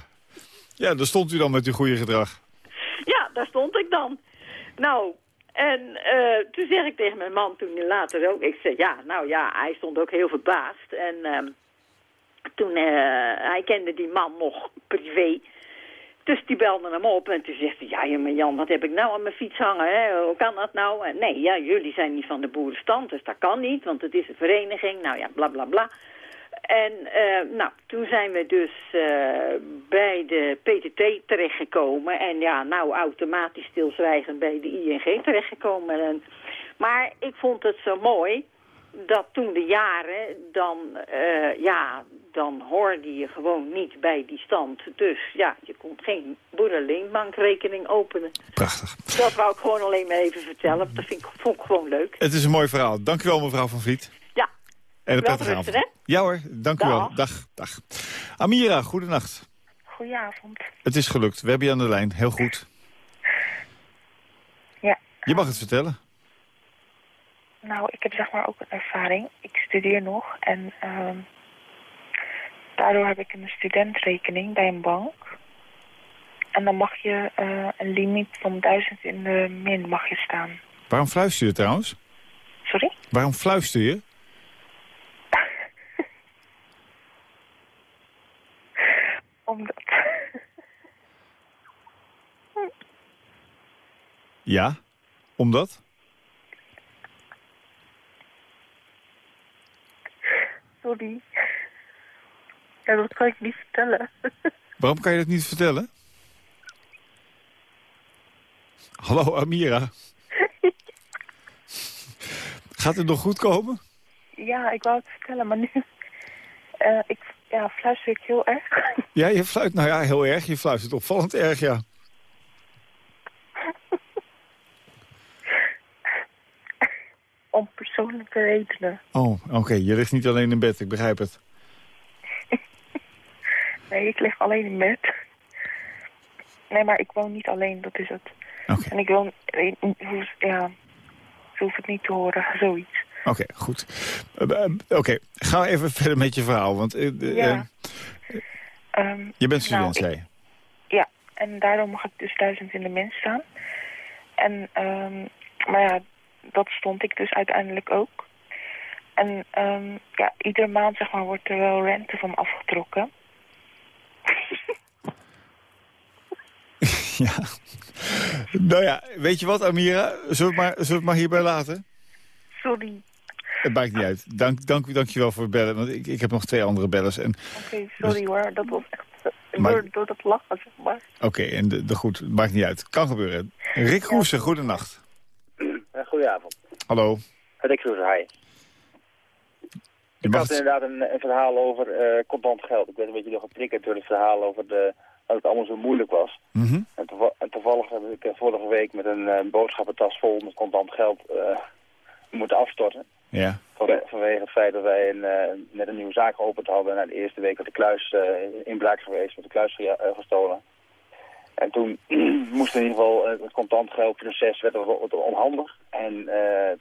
Ja, daar stond u dan met uw goede gedrag. Ja, daar stond ik dan. Nou, en eh, toen zeg ik tegen mijn man, toen later ook, ik zei ja, nou ja, hij stond ook heel verbaasd. En ehm, toen, eh, hij kende die man nog privé. Dus die belde hem op en toen zegt hij, ja, maar Jan, wat heb ik nou aan mijn fiets hangen, hè? Hoe kan dat nou? Nee, ja, jullie zijn niet van de boerenstand, dus dat kan niet, want het is een vereniging. Nou ja, bla, bla, bla. En eh, nou, toen zijn we dus eh, bij de PTT terechtgekomen. En ja, nou automatisch stilzwijgend bij de ING terechtgekomen. En, maar ik vond het zo mooi dat toen de jaren, dan, eh, ja, dan hoorde je gewoon niet bij die stand. Dus ja, je kon geen boerenleenbankrekening openen. Prachtig. Dat wou ik gewoon alleen maar even vertellen. Dat vind ik, vond ik gewoon leuk. Het is een mooi verhaal. Dank u wel, mevrouw Van Vliet. Ja. En een prettige avond. Ja hoor, dank u Dag. wel. Dag, dag. Amira, goedenacht. Goedenavond. Het is gelukt. We hebben je aan de lijn. Heel goed. Ja. Je mag het vertellen. Nou, ik heb zeg maar ook een ervaring. Ik studeer nog en ehm, daardoor heb ik een studentrekening bij een bank. En dan mag je eh, een limiet van 1000 in de min mag je staan. Waarom fluister je trouwens? Sorry? Waarom fluister je? Omdat... Ja. Omdat? Sorry. Ja, dat kan ik niet vertellen. Waarom kan je dat niet vertellen? Hallo Amira. Gaat het nog goed komen? ja, ik wou het vertellen, maar nu... eh, ik, ja, fluister ik heel erg. Ja, je fluit, nou ja, heel erg. Je fluistert opvallend erg, ja. Om persoonlijke redenen. Oh, oké. Je ligt niet alleen in bed, ik begrijp het. Nee, ik lig alleen in bed. Nee, maar ik woon niet alleen, dat is het. En ik hoe- Ja, ze hoeft het niet te horen, zoiets. Oké, goed. Eh, eh, Oké, ga even verder met je verhaal. Want eh, Ja. Ehm, je bent nou, student, zei je. Ja, en daardoor mag ik dus duizend in de min staan. En, ehm, maar ja, dat stond ik dus uiteindelijk ook. En ehm, ja, iedere maand zeg maar, wordt er wel rente van afgetrokken. ja. Nou ja, weet je wat, Amira? Zullen we het maar, zullen we het maar hierbij laten? Sorry. Het maakt niet uit. Dank, dank, dank je wel voor het bellen, want ik, ik heb nog twee andere bellers. En Oké, sorry hoor, dat was echt... eh, Maar- Door, door dat lachen, zeg maar. Oké, en de, de goed, het maakt niet uit. Kan gebeuren. Rick Groesen, goedenacht. Goedenavond. Hallo. Rick Kroes, hi. Ik had inderdaad een, een verhaal over eh, contant geld. Ik ben een beetje nog getriggerd door het verhaal over de, dat het allemaal zo moeilijk was. Mhm. En, toeval- en toevallig heb ik eh, vorige week met een eh, boodschappentas vol met contant geld moeten afstorten. Ja. Vanwe- vanwege het feit dat wij een, net een nieuwe zaak geopend hadden. Na de eerste week had de kluis eh, inbraak geweest, met de kluis ge- gestolen. En toen moest in ieder geval eh, het contant geldproces werd onhandig. En eh,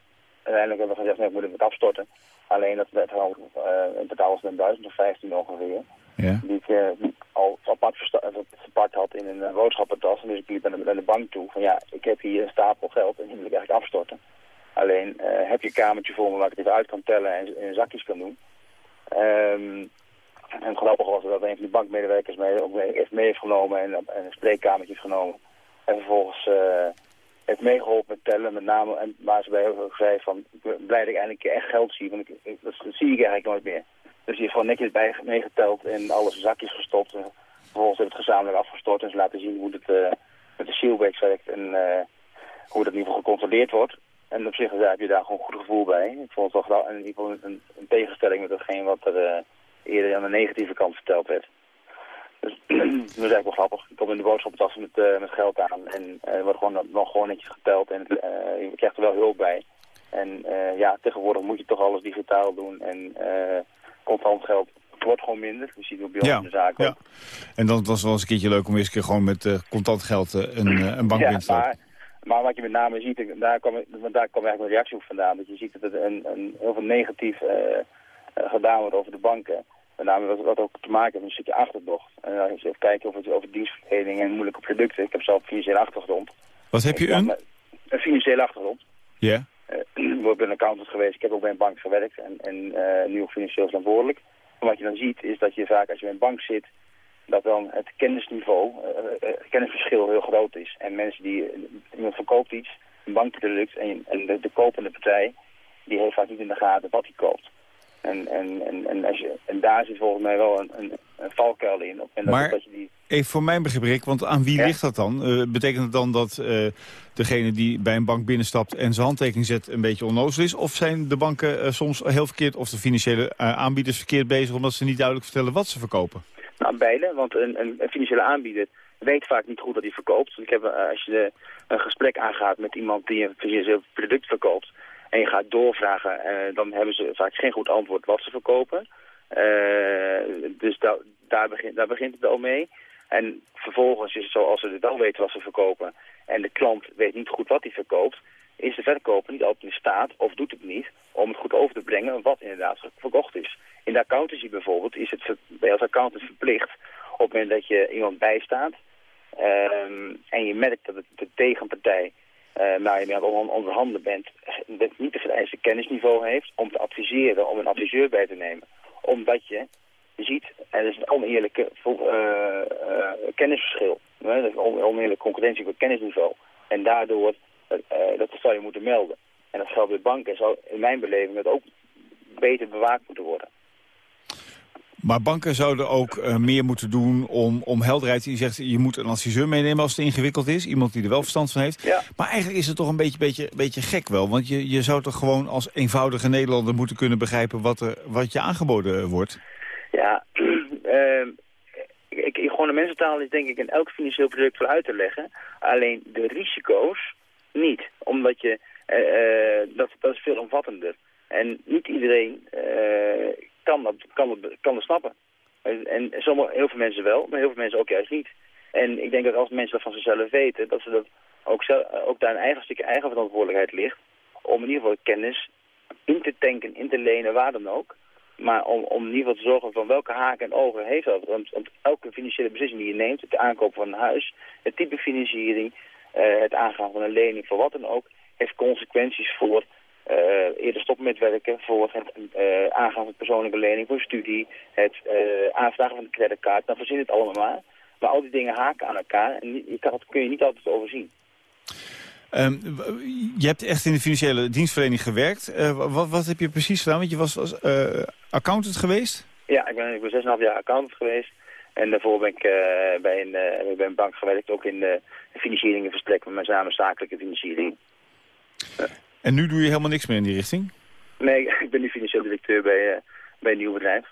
uiteindelijk hebben we gezegd, nee, we moeten het afstorten. Alleen dat werd al, eh in totaal was het een of vijftien ongeveer. Ja. Die ik eh, al apart eh, verpakt had in een eh, boodschappentas. En dus ik liep naar de, naar de bank toe van ja, ik heb hier een stapel geld en die wil ik eigenlijk afstorten. Alleen eh, heb je een kamertje voor me waar ik het even uit kan tellen en in zakjes kan doen. Ehm, en het grappige was dat een van die bankmedewerkers mij ook mee, heeft mee heeft genomen en, en een spreekkamertje heeft genomen. En vervolgens eh, heeft meegeholpen met tellen, met name en waar ze bij ook zei van, ik blij dat ik eindelijk echt geld zie, want ik, dat, zie ik eigenlijk nooit meer. Dus die heeft gewoon netjes bij meegeteld en alles in zakjes gestopt. En vervolgens hebben het gezamenlijk afgestort en ze laten zien hoe het eh, met de sealbags werkt en eh, hoe dat in ieder geval gecontroleerd wordt. En op zich ja, heb je daar gewoon een goed gevoel bij. Ik vond het wel in ieder geval een, een tegenstelling met hetgeen wat er eerder aan de negatieve kant verteld werd. Dus dat is eigenlijk wel grappig. Ik kom in de boodschappentas met, eh, met geld aan en er wordt gewoon, nog gewoon netjes geteld en eh, je krijgt er wel hulp bij. En ja, tegenwoordig moet je toch alles digitaal doen en contant geld wordt gewoon minder. Je ziet het ook bij Ja, in de zaak ja. En dan was het wel eens een keertje leuk om eens een keer gewoon met contant geld een, een bank ja, in te maar Maar wat je met name ziet, en daar kwam, want daar kwam eigenlijk mijn reactie op vandaan. Dat je ziet dat er een, een, heel veel negatief gedaan wordt over de banken. Met name wat, wat ook te maken heeft met een stukje achterdocht. En dan eens even kijken of het over dienstverlening en moeilijke producten. Ik heb zelf een financiële achtergrond. Wat heb je een? met Een financiële achtergrond. Ja. Eh, ik ben accountant geweest, ik heb ook bij een bank gewerkt en, en eh, nu ook financieel verantwoordelijk. En wat je dan ziet is dat je vaak als je bij een bank zit, dat dan het kennisniveau, eh, het kennisverschil heel groot is. En mensen die, iemand verkoopt iets, een bankproduct, en, en de, de kopende partij, die heeft vaak niet in de gaten wat hij koopt. En, en, en, en, als je, en daar zit volgens mij wel een, een, een valkuil in. En dat, Maar- dat je die, Even voor mijn begrip, want aan wie Ja. ligt dat dan? Eh, betekent het dan dat eh, degene die bij een bank binnenstapt en zijn handtekening zet een beetje onnozel is? Of zijn de banken eh, soms heel verkeerd, of de financiële aanbieders verkeerd bezig omdat ze niet duidelijk vertellen wat ze verkopen? Nou, beide, want een, een, een financiële aanbieder weet vaak niet goed wat hij verkoopt. Ik heb, als je de, een gesprek aangaat met iemand die een financieel product verkoopt... en je gaat doorvragen, eh, dan hebben ze vaak geen goed antwoord wat ze verkopen. Eh, dus da daar, begint, daar begint het al mee. En vervolgens is het zo, als ze wel weten wat ze verkopen... en de klant weet niet goed wat hij verkoopt... is de verkoper niet altijd in staat, of doet het niet... om het goed over te brengen wat inderdaad verkocht is. In de accountancy bijvoorbeeld is het als accountant verplicht... op het moment dat je iemand bijstaat... ehm, en je merkt dat het de tegenpartij waar je mee aan het on- onderhandelen bent... dat niet de vereiste kennisniveau heeft om te adviseren, om een adviseur bij te nemen. Omdat je ziet, er is een oneerlijke eh, eh, kennisverschil. Er is een on- oneerlijke concurrentie op kennisniveau. En daardoor, eh, eh, dat zou je moeten melden. En dat geldt bij banken, zou in mijn beleving dat ook beter bewaakt moeten worden. Maar banken zouden ook eh, meer moeten doen om, om helderheid. Je zegt, je moet een adviseur meenemen als het ingewikkeld is. Iemand die er wel verstand van heeft. Ja. Maar eigenlijk is het toch een beetje, beetje, beetje gek wel. Want je, je zou toch gewoon als eenvoudige Nederlander moeten kunnen begrijpen wat, er, wat je aangeboden eh, wordt. Ja, ehm, ik, gewoon de mensentaal is denk ik in elk financieel product voor uit te leggen. Alleen de risico's niet. Omdat je, eh, dat, dat is veel omvattender. En niet iedereen kan, dat, kan, dat, kan dat snappen. En, sommige, heel veel mensen wel, maar heel veel mensen ook juist niet. En ik denk dat als mensen dat van zichzelf weten, dat ze dat ook, zelf, ook daar een eigen stukje eigen verantwoordelijkheid ligt. Om in ieder geval kennis in te tanken, in te lenen, waar dan ook. Maar om, om in ieder geval te zorgen van welke haken en ogen heeft dat. Want, want elke financiële beslissing die je neemt, het aankoop van een huis, het type financiering, eh, het aangaan van een lening voor wat dan ook, heeft consequenties voor eerder stoppen met werken, voor het eh, aangaan van persoonlijke lening, voor studie, het eh, aanvragen van de creditcard. Nou, verzin het allemaal maar. Maar al die dingen haken aan elkaar en je kan, dat kun je niet altijd overzien. Ehm, je hebt echt in de financiële dienstverlening gewerkt. Eh, wat, wat heb je precies gedaan? Want je was eh, accountant geweest? Ja, ik ben, ik ben 6,5 jaar accountant geweest. En daarvoor ben ik eh, bij, een, eh, bij een bank gewerkt, ook in de financiering en met name zakelijke financiering. En nu doe je helemaal niks meer in die richting? Nee, ik ben nu financieel directeur bij, eh, bij een nieuw bedrijf.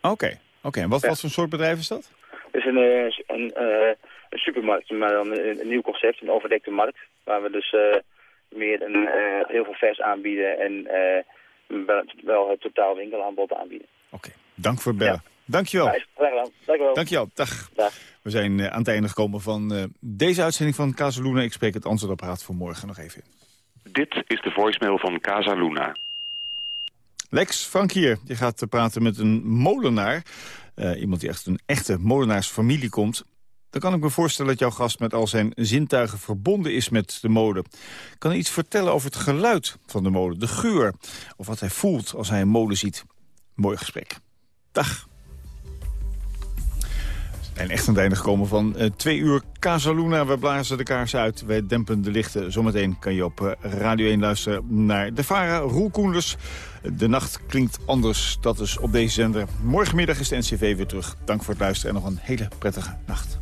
Oké. Oké, en wat, Ja. wat voor soort bedrijf is dat? Het is een, eh, een, eh, een supermarkt, maar dan een, een nieuw concept, een overdekte markt. Waar we dus meer een, heel veel vers aanbieden en wel, wel het totaal winkelaanbod aanbieden. Dank voor het bellen. Dankjewel. Ja, graag. Dankjewel. Dankjewel. Dag. Dag. We zijn aan het einde gekomen van deze uitzending van Casaluna. Ik spreek het antwoordapparaat voor morgen nog even in. Dit is de voicemail van Casa Luna. Lex, Frank hier. Je gaat eh, praten met een molenaar. Eh, iemand die echt een echte molenaarsfamilie komt. Dan kan ik me voorstellen dat jouw gast met al zijn zintuigen verbonden is met de molen. Kan hij iets vertellen over het geluid van de molen, de geur... of wat hij voelt als hij een molen ziet. Mooi gesprek. Dag. En echt aan het einde gekomen van eh, twee uur Casaluna. We blazen de kaars uit, wij dempen de lichten. Zometeen kan je op eh, Radio 1 luisteren naar De Vara, Roel Koenders. De nacht klinkt anders, dat is op deze zender. Morgenmiddag is de NCV weer terug. Dank voor het luisteren en nog een hele prettige nacht.